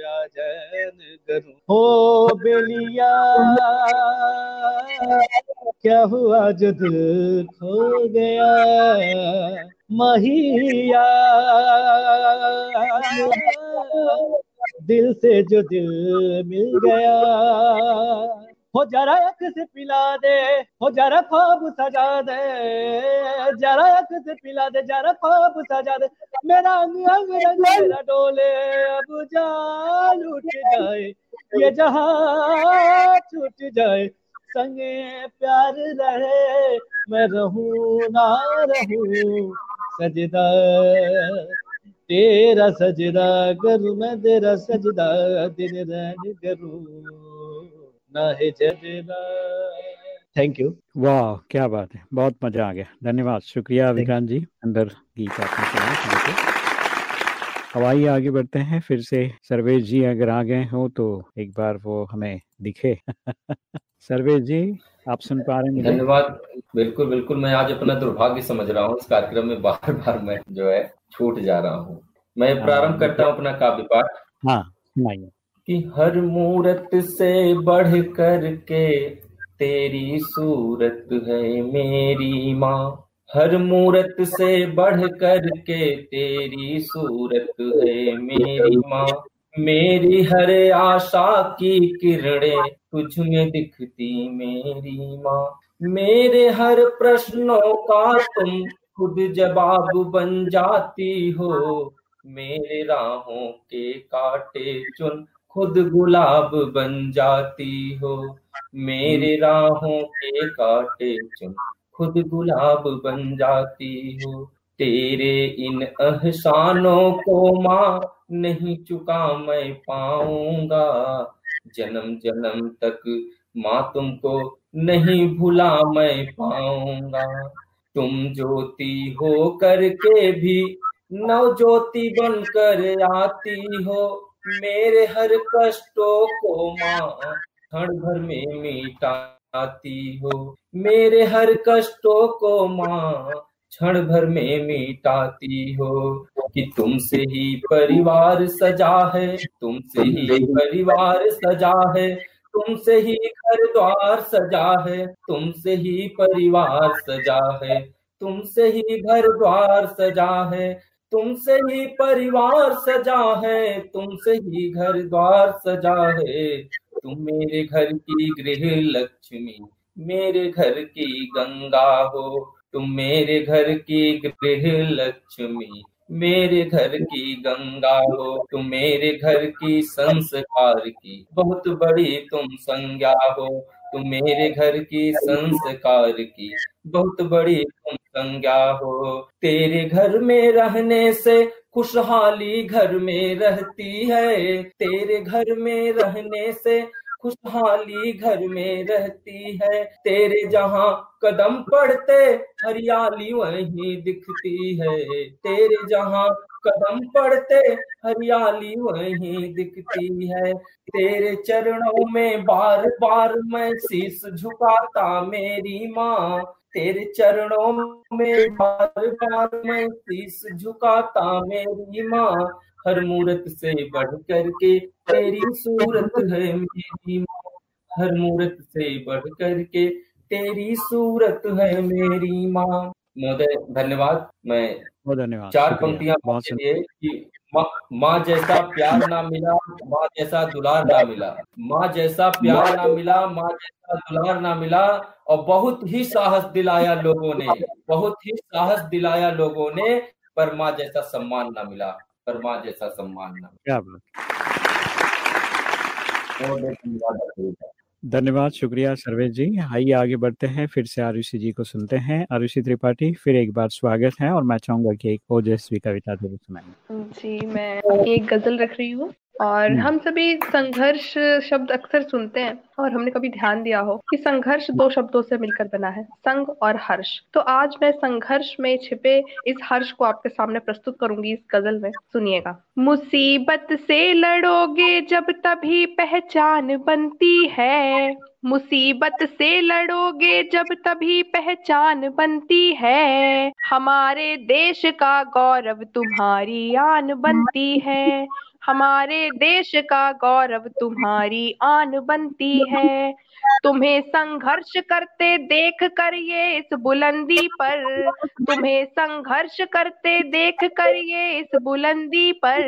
या जैन करूँ। हो बेलिया क्या हुआ जो दिल खो गया? महिया। दिल से जो दिल मिल गया। हो जरा अख से पिला दे, हो जरा ख्वाब सजा दे। जरा अख से पिला दे, जरा ख्वाब सजा दे। मेरा अंग अंग रंग मेरा डोले, अब जान उठ जाए। ये जहाँ छूट जाए संगे प्यार रहे मैं रहूँ ना रहूँ सजदा। तेरा सजदा करूँ मैं तेरा सजदा दिन रैन करूँ ना है सजदा थैंक यू वाह क्या बात है बहुत मज़ा आ गया धन्यवाद शुक्रिया विक्रांत जी अंदर गीत आपने सुना अब आइए आगे बढ़ते हैं फिर से सर्वेश जी अगर आ गए हो तो एक बार वो हमें दिखे। [laughs] सर्वेश जी आप सुन पा रहे हैं धन्यवाद। बिल्कुल बिल्कुल मैं आज अपना दुर्भाग्य समझ रहा हूँ। इस कार्यक्रम में बार बार मैं जो है छूट जा रहा हूँ। मैं प्रारंभ करता हूँ अपना काव्य पाठ। हाँ कि हर मूरत से बढ़ कर के तेरी सूरत है मेरी माँ। हर मूरत से बढ़ कर के तेरी सूरत है मेरी माँ। मेरी हर आशा की किरणें तुझ में दिखती मेरी माँ। मेरे हर प्रश्नों का तुम खुद जवाब बन जाती हो। मेरे राहों के काटे चुन खुद गुलाब बन जाती हो। मेरे राहों के काटे चुन खुद गुलाब बन जाती हो। तेरे इन अहसानों को माँ नहीं चुका मैं पाऊँगा। जन्म जन्म तक माँ तुमको नहीं भुला मैं पाऊँगा। तुम ज्योति हो करके भी नव ज्योति बनकर आती हो। मेरे हर कष्टों को माँ क्षण भर में मिटाती हो। मेरे हर कष्टों को माँ क्षण भर में मिटाती हो कि तुमसे ही परिवार सजा है तुमसे ही परिवार सजा है तुमसे ही घर द्वार सजा है तुमसे ही परिवार सजा है तुमसे ही घर द्वार सजा है तुमसे ही परिवार सजा है तुमसे ही घर द्वार सजा है। तुम मेरे घर की गृह लक्ष्मी मेरे घर की गंगा हो तुम मेरे घर की गृह लक्ष्मी, मेरे घर की गंगा हो। तुम मेरे घर की संस्कार की, बहुत बड़ी तुम संज्ञा हो। तुम मेरे घर की संस्कार की, बहुत बड़ी तुम संज्ञा हो। तेरे घर में रहने से खुशहाली घर में रहती है। तेरे घर में रहने से खुशहाली घर में रहती है। तेरे जहाँ कदम पड़ते, हरियाली वहीं दिखती है। तेरे जहाँ कदम पड़ते, हरियाली वहीं दिखती है। तेरे चरणों में बार बार मैं शीश झुकाता मेरी माँ। तेरे चरणों में बार बार मैं शीश झुकाता मेरी माँ। हर मूरत से बढ़ कर के तेरी सूरत है मेरी माँ हर मूरत से बढ़ कर के तेरी सूरत है मेरी माँ। महोदय धन्यवाद। मैं धन्यवाद। चार पंक्तियाँ लिए कि माँ जैसा प्यार ना मिला माँ जैसा दुलार ना मिला। माँ जैसा प्यार ना मिला माँ जैसा दुलार ना मिला और बहुत ही साहस दिलाया लोगों ने बहुत ही साहस दिलाया लोगों ने पर माँ जैसा सम्मान ना मिला। पर जैसा सम्मान क्या बात। धन्यवाद शुक्रिया सर्वेश जी। आइए आगे बढ़ते हैं फिर से आरुषि जी को सुनते हैं। आरुषि त्रिपाठी फिर एक बार स्वागत है और मैं चाहूँगा कि एक ओजस्वी कविता ज़रूर सुनाएँगे जी मैं एक गज़ल रख रही हूँ। और हम्म। हम सभी संघर्ष शब्द अक्सर सुनते हैं और हमने कभी ध्यान दिया हो कि संघर्ष दो शब्दों से मिलकर बना है संघ और हर्ष। तो आज मैं संघर्ष में छिपे इस हर्ष को आपके सामने प्रस्तुत करूँगी इस गज़ल में। सुनिएगा। मुसीबत से लड़ोगे जब तभी पहचान बनती है। मुसीबत से लड़ोगे जब तभी पहचान बनती है। हमारे देश का गौरव तुम्हारी आन बनती है। हमारे देश का गौरव तुम्हारी आन बनती है। तुम्हें संघर्ष करते देख कर ये इस बुलंदी पर। तुम्हें संघर्ष करते देख कर ये इस बुलंदी पर।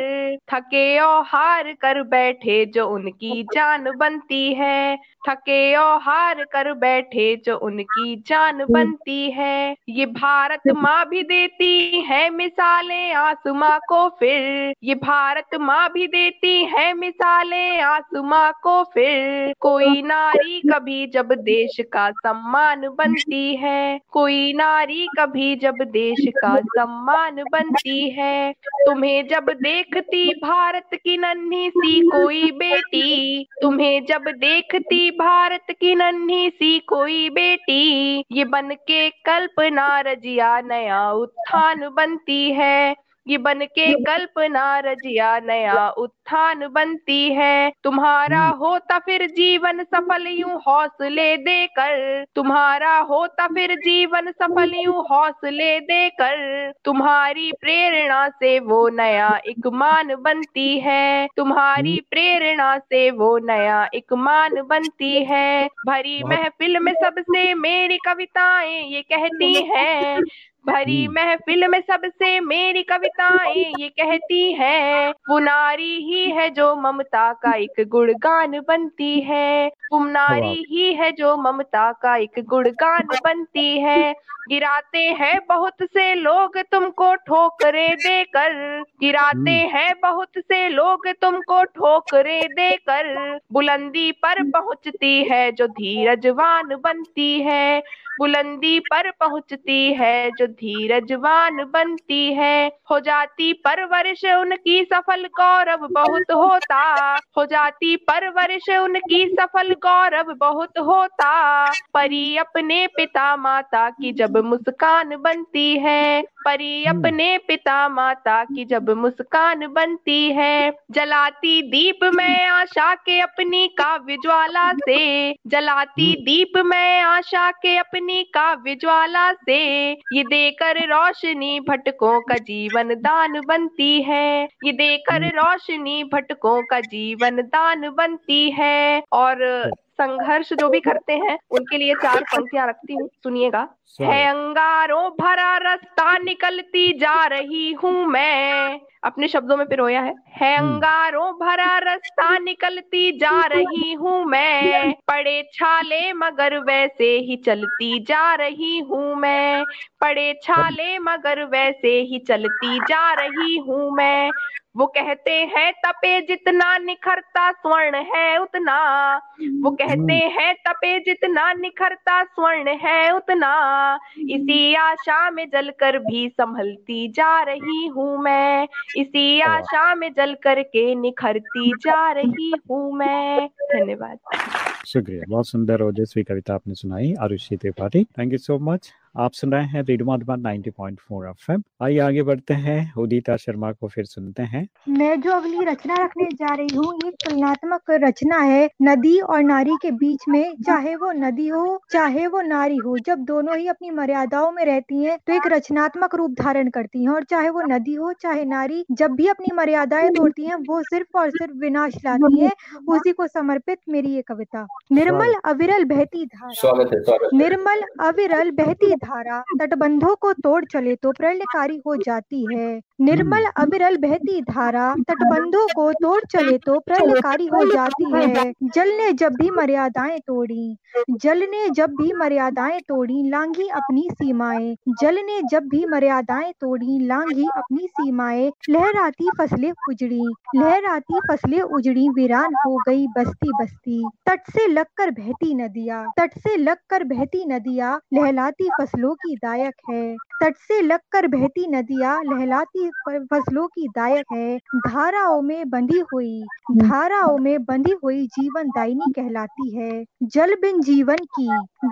थके और हार कर बैठे जो उनकी जान बनती है। थके और हार कर बैठे जो उनकी जान बनती है। ये भारत माँ भी देती है मिसालें आसमां को फिर। ये भारत माँ भी देती है मिसालें आसमां को फिर। कोई नारी कभी जब देश का सम्मान बनती है, कोई नारी कभी जब देश का सम्मान बनती है, तुम्हें जब देखती भारत की नन्ही सी कोई बेटी, तुम्हें जब देखती भारत की नन्ही सी कोई बेटी, ये बन के कल्पना रजिया नया उत्थान बनती है। ये बन के कल्पना रजिया नया उत्थान बनती है। तुम्हारा हम्म। होता फिर जीवन सफल यूँ हौसले देकर। तुम्हारा होता फिर जीवन सफल यूँ हौसले देकर। तुम्हारी प्रेरणा से वो नया एक मान बनती है। तुम्हारी हम्म। प्रेरणा से वो नया एक मान बनती है। भरी महफिल में सबसे मेरी कविताएँ ये कहती हैं। [laughs] भरी हम्म। महफिल में सबसे मेरी कविताएँ ये कहती है। वो नारी ही है जो ममता का एक गुणगान बनती है। वो नारी ही है जो ममता का एक गुणगान बनती है। गिराते हैं बहुत से लोग तुमको ठोकरे देकर। गिराते हम्म। हैं बहुत से लोग तुमको ठोकरे देकर। बुलंदी पर पहुँचती है जो धीरजवान बनती है। बुलंदी पर पहुँचती है जो धीरजवान बनती है। हो जाती परवरिश उनकी सफल गौरव बहुत होता। हो जाती परवरिश उनकी सफल गौरव बहुत होता। परी अपने पिता माता की जब मुस्कान बनती है। परी हम्म। अपने पिता माता की जब मुस्कान बनती है। जलाती दीप में आशा के अपनी काव्य ज्वाला से। जलाती हम्म। दीप में आशा के अपनी काव्य विज्वाला से। ये देकर रोशनी भटकों का जीवन दान बनती है। ये देकर हम्म। रोशनी भटकों का जीवन दान बनती है। और संघर्ष जो भी करते हैं उनके लिए चार पंक्तियाँ रखती हूँ सुनिएगा। है अंगारों भरा रास्ता निकलती जा रही हूँ मैं। अपने शब्दों में पिरोया है। है हम्म। अंगारों भरा रास्ता निकलती जा रही हूँ मैं। पड़े छाले मगर वैसे ही चलती जा रही हूँ मैं। पड़े छाले मगर वैसे ही चलती जा रही हूँ मैं। वो कहते हैं तपे जितना निखरता स्वर्ण है उतना। वो कहते हम्म। हैं तपे जितना निखरता स्वर्ण है उतना। इसी आशा में जलकर भी संभलती जा रही हूँ मैं। इसी आशा में जल करके निखरती जा रही हूँ मैं। धन्यवाद। शुक्रिया बहुत सुंदर ओजस्वी कविता आपने सुनाई Arushi Tripathi. Thank you so much आप सुन रहे हैं रेडियो मधुबन 90.4 एफएम। आइए आगे बढ़ते हैं उदिता शर्मा को फिर सुनते हैं। मैं जो अगली रचना रखने जा रही हूँ ये तुलनात्मक रचना है नदी और नारी के बीच में चाहे वो नदी हो चाहे वो नारी हो जब दोनों ही अपनी मर्यादाओं में रहती हैं तो एक रचनात्मक रूप धारण करती है और चाहे वो नदी हो चाहे नारी जब भी अपनी मर्यादाएँ तोड़ती है वो सिर्फ़ और सिर्फ़ विनाश लाती है उसी को समर्पित मेरी ये कविता। निर्मल अविरल बहती धारा। निर्मल अविरल बहती धारा तटबंधों को तोड़ चले तो प्रलयकारी हो जाती है। निर्मल हम्म। अविरल बहती धारा तटबंधों को तोड़ चले तो प्रलयकारी हो जाती है। जल ने जब भी मर्यादाएँ तोड़ी जल ने जब भी मर्यादाएँ तोड़ी लांगी अपनी सीमाएँ जल ने जब भी मर्यादाएँ तोड़ी लांगी अपनी सीमाएँ लहराती फ़सलें उजड़ी लहराती फ़सलें उजड़ी वीरान हो गई बस्ती बस्ती। तट से लगकर बहती नदिया तट से लगकर बहती नदिया लहलाती फ़सलों की दायक है। तट से लगकर बहती नदिया लहलाती फ़सलों की दायक है। धाराओं में बंधी हुई, धाराओं में बंधी हुई जीवन दायनी कहलाती है। जल बिन जीवन की,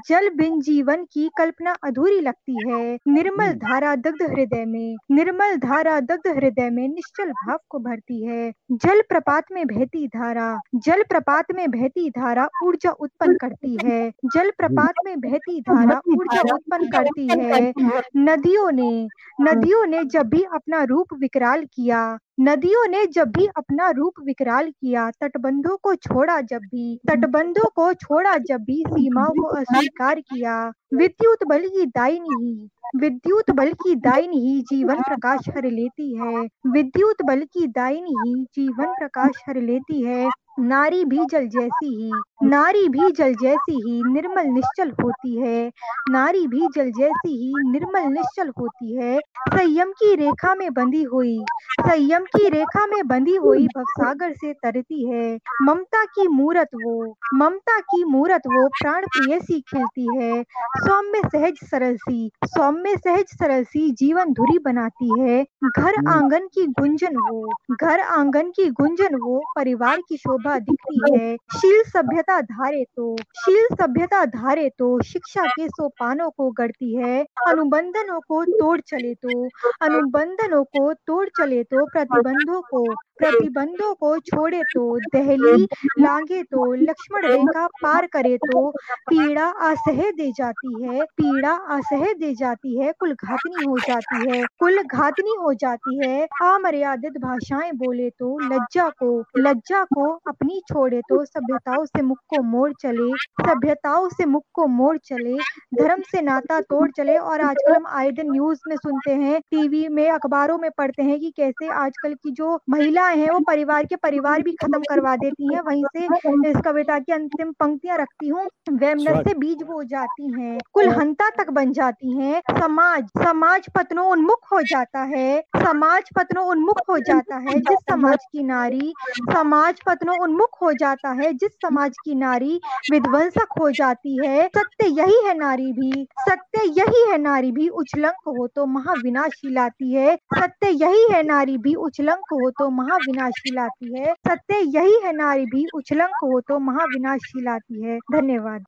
जल बिन जीवन की कल्पना अधूरी लगती है। निर्मल धारा दग्ध हृदय में, निर्मल धारा दग्ध हृदय में निश्चल भाव को भरती है। जल प्रपात में बहती धारा, जल प्रपात में बहती धारा ऊर्जा उत्पन्न करती है। जल प्रपात में बहती धारा ऊर्जा उत्पन्न करती है। नदियों ने नदियों ने जब भी अपना रूप विकराल किया। नदियों ने जब भी अपना रूप विकराल किया, तटबंधों को छोड़ा जब भी, तटबंधों को छोड़ा जब भी, सीमाओं को अस्वीकार किया। विद्युत बल की दाइन ही, विद्युत बल की दाइन ही जीवन प्रकाश हर लेती है। विद्युत बल की दाइन ही, जीवन प्रकाश हर लेती है। नारी भी जल जैसी ही, नारी भी जल जैसी ही निर्मल निश्चल होती है। नारी भी जल जैसी ही निर्मल निश्चल होती है। संयम की रेखा में बंधी हुई, संयम की रेखा में बंधी हुई भवसागर से तरती है। ममता की मूरत वो, ममता की मूरत वो प्राण प्रिय सी खिलती है। सौम्य, सहज, सरल सी, सौम्य, सहज, सरल सी जीवन धुरी बनाती है। घर आँगन की गुंजन वो, घर आँगन की गुंजन वो परिवार की शोभा दिखती है, शील सभ्यता धारे तो शील सभ्यता धारे तो शिक्षा के सोपानों को गढ़ती है, अनुबंधनों को तोड़ चले तो अनुबंधनों को तोड़ चले तो प्रतिबंधों को प्रतिबंधों को छोड़े तो दहली लांगे तो लक्ष्मण रेखा पार करे तो पीड़ा असह दे जाती है, पीड़ा असह दे जाती है, कुल घातनी हो जाती है, कुल घातनी हो जाती है। अमर्यादित भाषाएँ बोले तो लज्जा को लज्जा को अपनी छोड़े तो सभ्यताओं से मुख को मोड़ चले, सभ्यताओं से मुख को मोड़ चले, धर्म से नाता तोड़ चले और आजकल हम आए दिन न्यूज़ में सुनते हैं टीवी में, अखबारों में पढ़ते हैं कि कैसे आजकल की जो महिला कविताएँ हैं, वो परिवार के परिवार भी खत्म करवा देती हैं। वहीं से इस कविता की अंतिम पंक्तियाँ रखती हूँ। वेमनस से बीज बो जाती हैं कुल हंता तक बन जाती हैं। समाज समाज पत्नों उन्मुख हो जाता है। समाज पत्नों उन्मुख हो जाता है जिस समाज की नारी। समाज पत्नों उन्मुख हो जाता है जिस समाज की नारी। विध्वंसक हो जाती है, सत्य यही है नारी भी। सत्य यही है नारी भी, उछलंक हो तो महाविनाश लाती है। सत्य यही है नारी भी, उछलंक हो तो महा महाविनाशी लाती है। सत्य यही है, नारी भी। उछलंक हो तो महाविनाशी लाती है। धन्यवाद।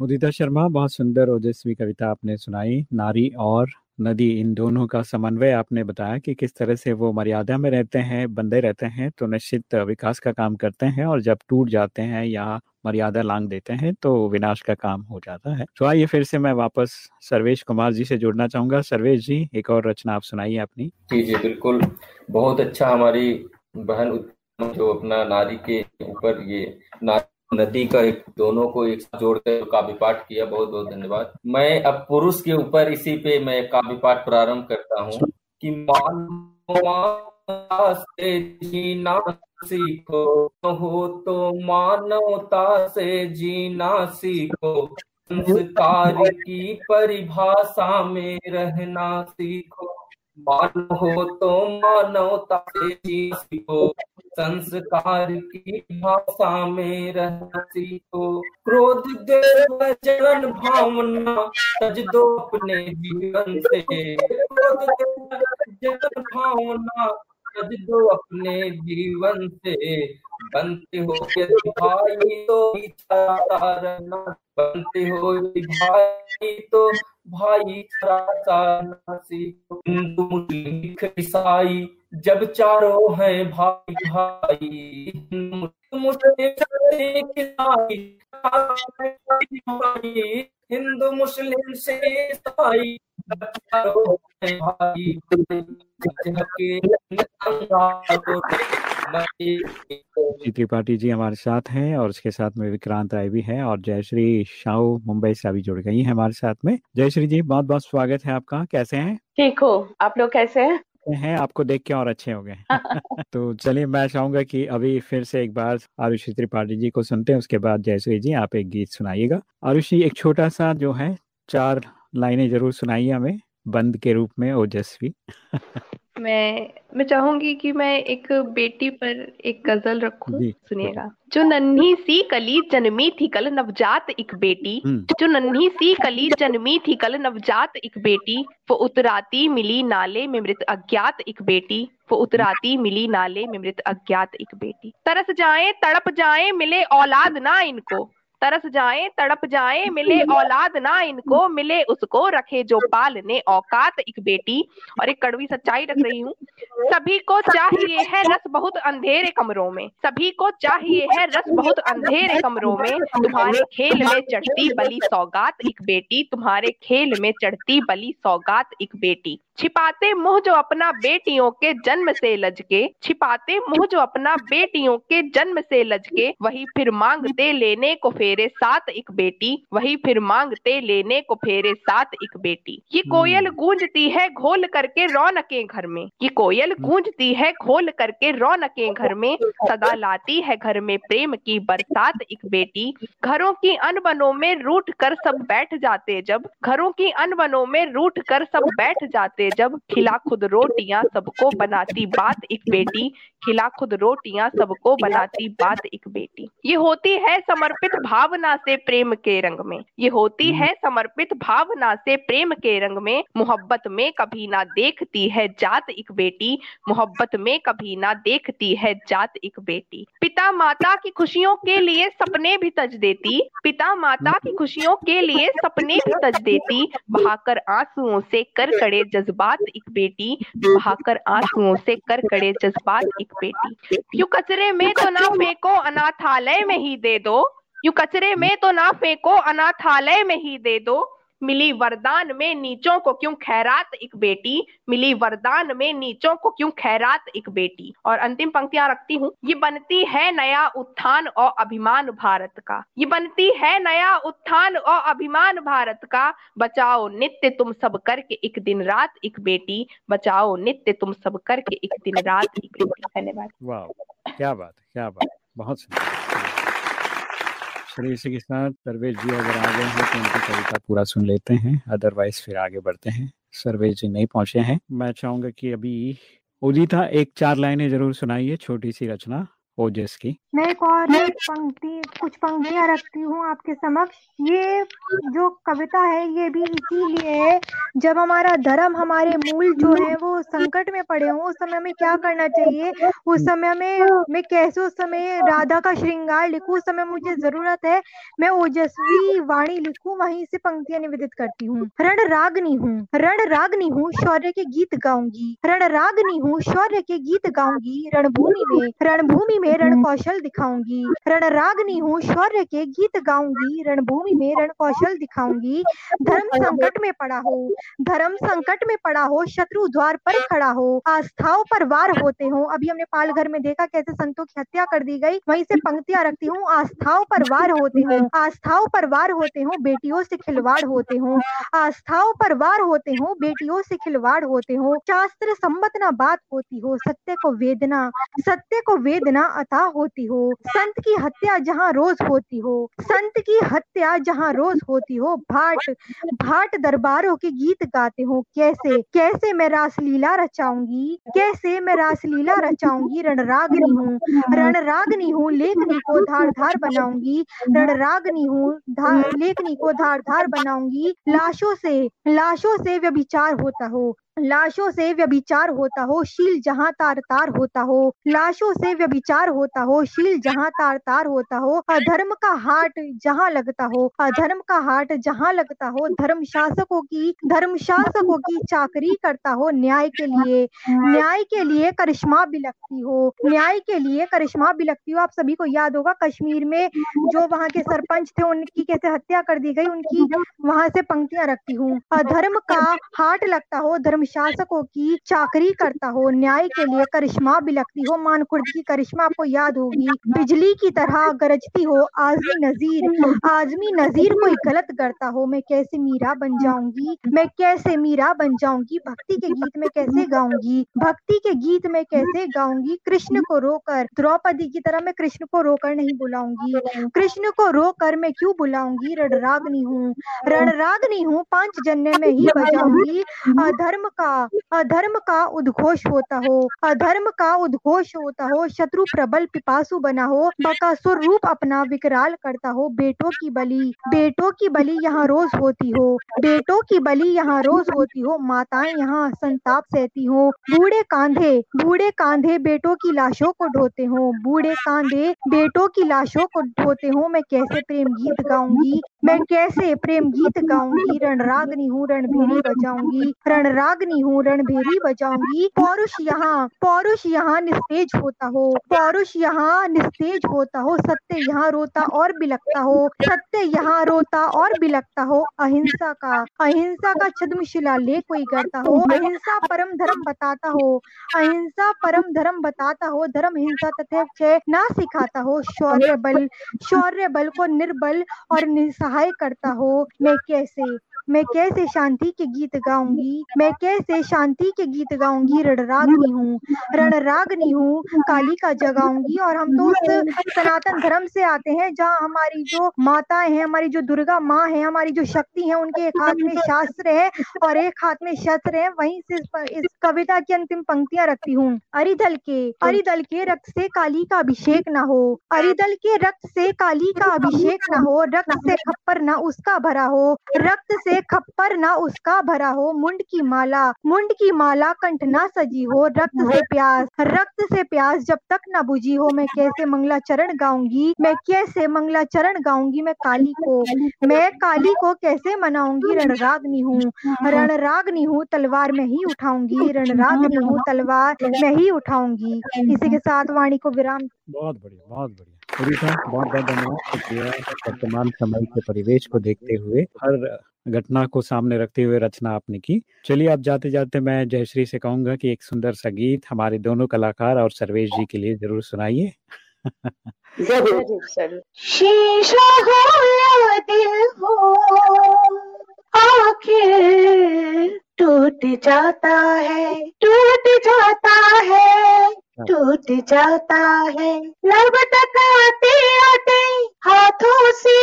उदिता शर्मा, बहुत सुंदर ओजस्वी कविता आपने सुनाई। नारी और नदी, इन दोनों का समन्वय आपने बताया कि किस तरह से वो मर्यादा में रहते हैं बंदे रहते हैं तो निश्चित विकास का काम करते हैं और जब टूट जाते हैं या मर्यादा लांग देते हैं तो विनाश का काम हो जाता है। तो आइए फिर से मैं वापस सर्वेश कुमार जी से जुड़ना चाहूँगा। सर्वेश जी एक और रचना आप सुनाइए अपनी। जी जी बिल्कुल। बहुत अच्छा हमारी बहन जो अपना नारी के ऊपर ये नदी का एक दोनों को एक साथ जोड़कर काव्य पाठ किया बहुत बहुत धन्यवाद। मैं अब पुरुष के ऊपर इसी पे मैं काव्य पाठ प्रारंभ करता हूँ कि मान से जीना सीखो हो तो मानवता से जीना सीखो। संस्कार की परिभाषा में रहना सीखो। मानो हो तो मानवता से सीखो। संस्कार की भाषा में रहना सीखो। क्रोध जलन भावना तज दो अपने जीवन से। क्रोध जलन भावना तज दो अपने जीवन से बनते हो भाई तो रहना बनते हो भाई तो भाई हिंदू, मुस्लिम ईसाई, जब चारों हैं भाई भाई, हिंदू, मुस्लिम से ईसाई जी त्रिपाठी जी हमारे साथ हैं और उसके साथ में विक्रांत राय भी है और जयश्री शाह मुंबई से अभी जुड़ गई है हमारे साथ में। जयश्री जी बहुत बहुत स्वागत है आपका। कैसे हैं? ठीक हो। आप लोग कैसे हैं? हैं। आपको देख के और अच्छे हो गए [laughs] तो चलिए मैं चाहूँगा कि अभी फिर से एक बार आरुषि त्रिपाठी जी को सुनते हैं उसके बाद जयश्री जी आप एक गीत सुनाइएगा। आरुषि एक छोटा सा जो है चार लाइनें ज़रूर सुनाइए हमें बंद के रूप में ओजस्वी। [laughs] मैं मैं चाहूँगी कि मैं एक बेटी पर एक गज़ल रखूँ सुनिएगा। जो नन्ही सी कली जन्मी थी कल नवजात एक बेटी हम्म। जो नन्ही सी कली जन्मी थी कल नवजात एक बेटी वो उतराती मिली नाले में मृत अज्ञात एक बेटी वो उतराती मिली नाले में मृत अज्ञात एक बेटी। तरस जाए तड़प जाए मिले औलाद ना इनको तरस जाए तड़प जाए मिले [laughs] औलाद ना इनको मिले उसको रखे जो पाल ने औकात एक बेटी। और एक कड़वी सच्चाई रख रही हूँ। सभी को चाहिए है रस बहुत अंधेरे कमरों में। सभी को चाहिए है रस बहुत अंधेरे कमरों में। तुम्हारे खेल में चढ़ती बली सौगात एक बेटी। तुम्हारे खेल में चढ़ती बली सौगात एक बेटी। छिपाते मुँह जो अपना बेटियों के जन्म से लजके छिपाते मुँह जो अपना बेटियों के जन्म से लजके वही फिर मांगते लेने को फेरे साथ एक बेटी वही फिर मांगते लेने को फेरे साथ एक बेटी। ये कोयल हम्म। गूंजती है घोल करके रौनकें घर में ये कोयल गूंजती है घोल करके रौनकें घर में सदा लाती है घर में प्रेम की बरसात एक बेटी। घरों की अनबनों में रूट कर सब बैठ जाते जब घरों की अनबनों में रूट कर सब बैठ जाते जब खिला खुद रोटियाँ सबको बनाती बात एक बेटी खिला खुद रोटियाँ सबको बनाती बात एक बेटी। ये होती है समर्पित भावना से प्रेम के रंग में। ये होती हम्म। है समर्पित भावना से प्रेम के रंग में। मोहब्बत में कभी ना देखती है जात एक बेटी। मोहब्बत में कभी ना देखती है जात एक बेटी। पिता माता की खुशियों के लिए सपने भी तज देती। पिता माता की खुशियों के लिए सपने भी तज देती। बहाकर आंसुओं से कर कड़े जज्बात एक बेटी बहाकर आंसुओं से कर कड़े जज्बात एक बेटी। यू कचरे में तो ना फेंको अनाथालय में ही दे दो। यू कचरे में तो ना फेंको अनाथालय में ही दे दो। मिली वरदान में नीचों को क्यों खैरात एक बेटी? मिली वरदान में नीचों को क्यों खैरात एक बेटी? और अंतिम पंक्तियाँ रखती हूँ। ये बनती है नया उत्थान और अभिमान भारत का। ये बनती है नया उत्थान और अभिमान भारत का। बचाओ नित्य तुम सब करके एक दिन रात एक बेटी। बचाओ नित्य तुम सब करके एक दिन रात एक बेटी। धन्यवाद। क्या बात क्या बात बहुत सुंदर। चलिए इसी के साथ, सर्वेश जी अगर आ गए हैं तो उनकी कविता पूरा सुन लेते हैं अदरवाइज़ फिर आगे बढ़ते हैं। सर्वेश जी नहीं पहुँचे हैं। मैं चाहूँगा कि अभी उदिता एक चार लाइनें ज़रूर सुनाइए, छोटी सी रचना। ओजस की। मैं एक और पंक्ति कुछ पंक्तियाँ रखती हूँ आपके समक्ष। ये जो कविता है ये भी इसीलिए है जब हमारा धर्म हमारे मूल जो है वो संकट में पड़े हों उस समय में क्या करना चाहिए? उस समय में मैं कैसे उस समय राधा का श्रृंगार लिखूं? उस समय मुझे ज़रूरत है मैं ओजस्वी वाणी लिखूं? वहीं से पंक्तियाँ निवेदित करती हूँ। रण रागनी हूँ रण रागनी हूँ शौर्य के गीत गाऊँगी। रण रागनी हूँ शौर्य के गीत गाऊँगी। रणभूमि में रणभूमि में में रण कौशल दिखाऊँगी रण रागनी हूँ शौर्य के गीत गाऊँगी रणभूमि में रण कौशल दिखाऊँगी। धर्म संकट में पड़ा हो धर्म संकट में पड़ा हो शत्रु द्वार पर खड़ा हो आस्थाओं पर वार होते हो। अभी हमने पालघर में देखा कैसे संतों की हत्या कर दी गई वहीं से पंक्तियाँ रखती हूँ आस्थाओं पर वार होते हो आस्थाओं पर वार होते हो बेटियों से खिलवाड़ होते हो आस्थाओं पर वार होते हो बेटियों से खिलवाड़ होते हो। शास्त्र सम्मत ना बात होती हो सत्य को वेदना सत्य को वेदना अता होती हो। संत की हत्या जहाँ रोज होती हो। संत की हत्या जहाँ रोज होती हो। भाट भाट दरबारों के गीत गीत हो। कैसे कैसे मैं रासलीला रचाऊँगी? कैसे मैं रासलीला रचाऊँगी? रणरागनी हूँ। रणरागनी हूँ, लेखनी को धार धार बनाऊँगी। रणरागनी हूँ लेखनी को धार धार बनाऊँगी। लाशों से लाशों से व्यभिचार होता हो। लाशों से व्यभिचार होता हो, शील जहाँ तार तार होता हो, लाशों से व्यभिचार होता हो, शील जहाँ तार तार होता हो, अधर्म का हाट जहाँ लगता हो, अधर्म का हाट जहाँ लगता हो, धर्म शासकों की, धर्म शासकों की चाकरी करता हो, न्याय के लिए, न्याय के लिए करिश्मा बिलकती हो, न्याय के लिए करिश्मा बिलकती हो। आप सभी को याद होगा कश्मीर में जो वहाँ के सरपंच थे, उनकी कैसे हत्या कर दी गई, उनकी वहाँ से पंक्तियाँ रखती हूँ। अधर्म का हाट लगता हो, धर्म शासकों की चाकरी करता हो, न्याय के लिए करिश्मा बिलकती हो मान खुर्द की करिश्मा आपको याद होगी, बिजली की तरह गरजती हो, आजमी नजीर आजमी नजीर कोई गलत करता हो, मैं कैसे मीरा बन जाऊँगी, मैं कैसे मीरा बन जाऊँगी, भक्ति के गीत में कैसे गाऊँगी, भक्ति के गीत में कैसे गाऊँगी, कृष्ण को रोकर, द्रौपदी की तरह मैं कृष्ण को रोकर नहीं बुलाऊँगी, कृष्ण को रोकर मैं क्यों बुलाऊँगी, रणरागनी हूँ रणरागनी हूँ, पाँच जन्ने में ही बजाऊँगी, अधर्म का, अधर्म का उद्घोष होता हो, अधर्म का उद्घोष होता हो, शत्रु प्रबल पिपासु बना हो बकासुर रूप अपना विकराल करता हो, बेटों की बलि, बेटों की बलि यहाँ रोज होती हो, बेटों की बलि यहाँ रोज होती हो, माताएँ यहाँ संताप सहती हो, बूढ़े कांधे बूढ़े कांधे बेटों की लाशों को ढोते हो, बूढ़े कांधे बेटों की लाशों को ढोते हो, मैं कैसे प्रेम गीत गाऊँगी मैं कैसे प्रेम गीत गाऊँगी? रणरागनी हूँ रणभेरी बजाऊँगी। रणरागनी हूँ रणभेरी बजाऊँगी। पौरुष यहाँ पौरुष यहाँ निस्तेज होता हो। पौरुष यहाँ निस्तेज होता हो। सत्य यहाँ रोता और बिलकता हो। सत्य यहाँ रोता और बिलकता हो। अहिंसा का अहिंसा का छद्म शिलालेख कोई करता हो। अहिंसा परम धर्म बताता हो। अहिंसा परम धर्म बताता हो। धर्म, हिंसा तथा ना सिखाता हो। शौर्य बल शौर्य बल को निर्बल और निसहाय करता हो मैं कैसे मैं कैसे शांति के गीत गाऊँगी? मैं कैसे शांति के गीत गाऊँगी? रणरागनी हूँ रणरागनी हूँ काली का जगाऊँगी और हम तो उस सनातन धर्म से आते हैं जहाँ हमारी जो माताएँ हैं, हमारी जो दुर्गा माँ है, हमारी जो शक्ति है, उनके एक हाथ में शास्त्र है और एक हाथ में शस्त्र है। वहीं से इस कविता की अंतिम पंक्तियाँ रखती हूँ। अरिदल के अरिदल के रक्त से काली का अभिषेक ना हो, अरिदल के रक्त से काली का अभिषेक ना हो, रक्त से खप्पर ना उसका भरा हो, रक्त से खप्पर ना उसका भरा हो मुंड की माला मुंड की माला कंठ ना सजी हो रक्त से [laughs] प्यास रक्त से प्यास जब तक ना बुझी हो मैं कैसे मंगला चरण गाऊँगी मैं कैसे मंगला चरण गाऊँगी मैं काली को मैं काली को कैसे मनाऊँगी रणरागनी हूँ रणरागनी हूँ तलवार में ही उठाऊँगी रणरागनी हूँ तलवार में ही उठाऊँगी। इसी के साथ वाणी को विराम बहुत बढ़िया बहुत बढ़िया। बहुत बहुत धन्यवाद। शुक्रिया। वर्तमान समय के परिवेश को देखते हुए हर घटना को सामने रखते हुए रचना आपने की। चलिए आप जाते जाते मैं जयश्री से कहूँगा कि एक सुंदर सा गीत हमारे दोनों कलाकार और सर्वेश जी के लिए ज़रूर सुनाइए। शीशा हो दिल हो आखिर टूट जाता है टूट जाता है टूट जाता है। लब तक आते आते हाथों से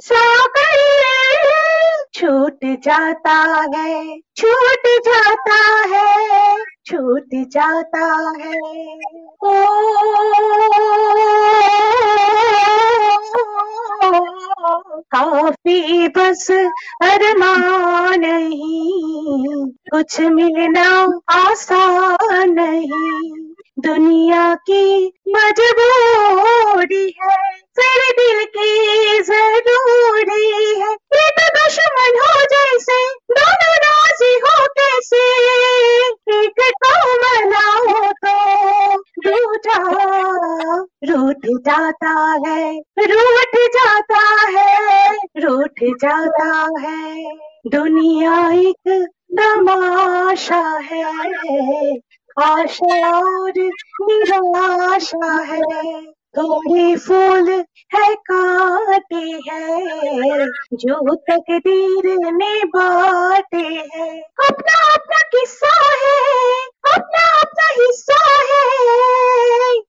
सागर छूट जाता है, छूट जाता है, छूट जाता है। ओ काफ़ी बस अरमान नहीं कुछ मिलना आसान नहीं। दुनिया की मजबूरी है, फिर दिल की ज़रूरी है। ये तो दुश्मन हो जैसे, दोनों राज़ी हो कैसे? एक को मनाओ तो दूजा रूठ जाता है, रूठ जाता है, रूठ जाता है। दुनिया एक तमाशा है आशा और निराशा है। थोड़ी फूल है, काटे है। जो तकदीर ने बाटे है। अपना अपना किस्सा है, अपना अपना हिस्सा है।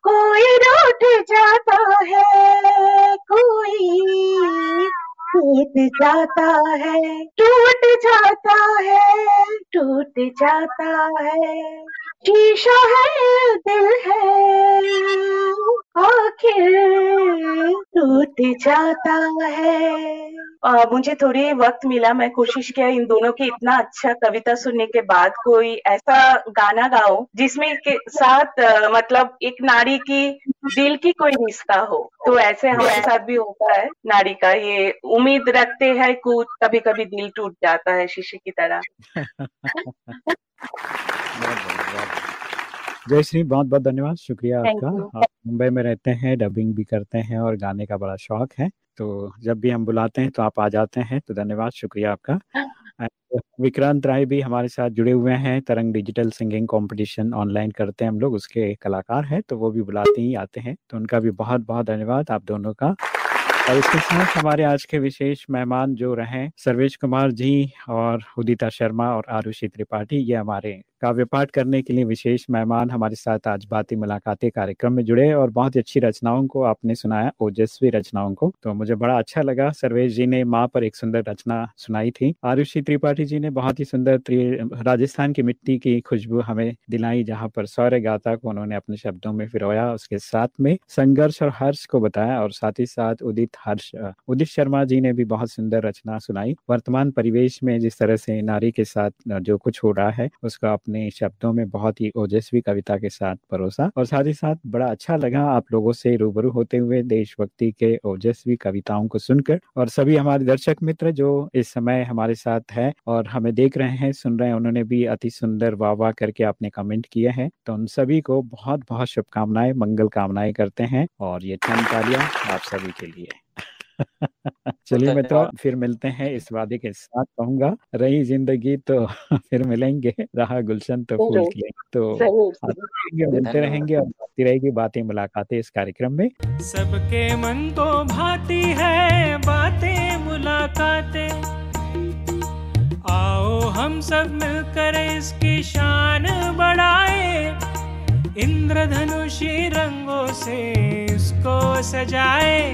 कोई रूठ जाता है, कोई टूट जाता है। टूट जाता है, टूट जाता है। शीशा है दिल है टूट जाता है। आ, मुझे थोड़ी वक्त मिला मैं कोशिश किया इन दोनों की इतना अच्छा कविता सुनने के बाद कोई ऐसा गाना गाओ जिसमें के साथ आ, मतलब एक नारी की दिल की कोई रिश्ता हो। तो ऐसे हमारे साथ भी होता है नारी का ये उम्मीद रखते हैं कुछ कभी कभी दिल टूट जाता है शीशे की तरह। [laughs] जय श्री बहुत बहुत धन्यवाद। शुक्रिया आपका। आप मुंबई में रहते हैं डबिंग भी करते हैं और गाने का बड़ा शौक है। तो जब भी हम बुलाते हैं तो आप आ जाते हैं। तो धन्यवाद। शुक्रिया आपका। [laughs] विक्रांत राय भी हमारे साथ जुड़े हुए हैं। तरंग डिजिटल सिंगिंग कंपटीशन ऑनलाइन करते हैं हम लोग। उसके कलाकार हैं तो वो भी बुलाते ही आते हैं। तो उनका भी बहुत बहुत धन्यवाद। आप दोनों का और इसके साथ हमारे आज के विशेष मेहमान जो रहे सर्वेश कुमार जी और उदिता शर्मा और आरुषि त्रिपाठी, ये हमारे काव्य पाठ करने के लिए विशेष मेहमान हमारे साथ आज बाती मुलाकातें कार्यक्रम में जुड़े और बहुत ही अच्छी रचनाओं को आपने सुनाया, ओजस्वी रचनाओं को। तो मुझे बड़ा अच्छा लगा, सर्वेश जी ने माँ पर एक सुंदर रचना सुनाई थी। आरुषि त्रिपाठी जी ने बहुत ही सुंदर राजस्थान की मिट्टी की खुशबू हमें दिलाई, जहाँ पर सौर्य गाथा को उन्होंने अपने शब्दों में फिरोया उसके साथ में संघर्ष और हर्ष को बताया और साथ ही साथ उदित हर्ष उदित शर्मा जी ने भी बहुत सुंदर रचना सुनाई। वर्तमान परिवेश में जिस तरह से नारी के साथ जो कुछ हो रहा है, उसका अपने अपने शब्दों में बहुत ही ओजस्वी कविता के साथ परोसा और साथ ही साथ बड़ा अच्छा लगा आप लोगों से रूबरू होते हुए देशभक्ति के ओजस्वी कविताओं को सुनकर और सभी हमारे दर्शक मित्र जो इस समय हमारे साथ है और हमें देख रहे हैं, सुन रहे हैं, उन्होंने भी अति सुंदर वाह वाह करके आपने कमेंट किए हैं। तो उन सभी को बहुत बहुत शुभकामनाएँ, मंगल कामनाएँ करते हैं और ये चंद तालियाँ आप सभी के लिए। चलिए [laughs] मित्रों फिर मिलते हैं इस वादे के साथ कहूँगा रही ज़िंदगी तो [laughs] फिर मिलेंगे रहा गुलशन तो फूल की तो मिलते रहेंगे और रहेगी बातें मुलाकातें इस कार्यक्रम में। सबके मन तो भाती है बातें मुलाकातें। आओ हम सब मिलकर इसकी शान बढ़ाए। इंद्रधनुषी रंगों से इसको सजाए।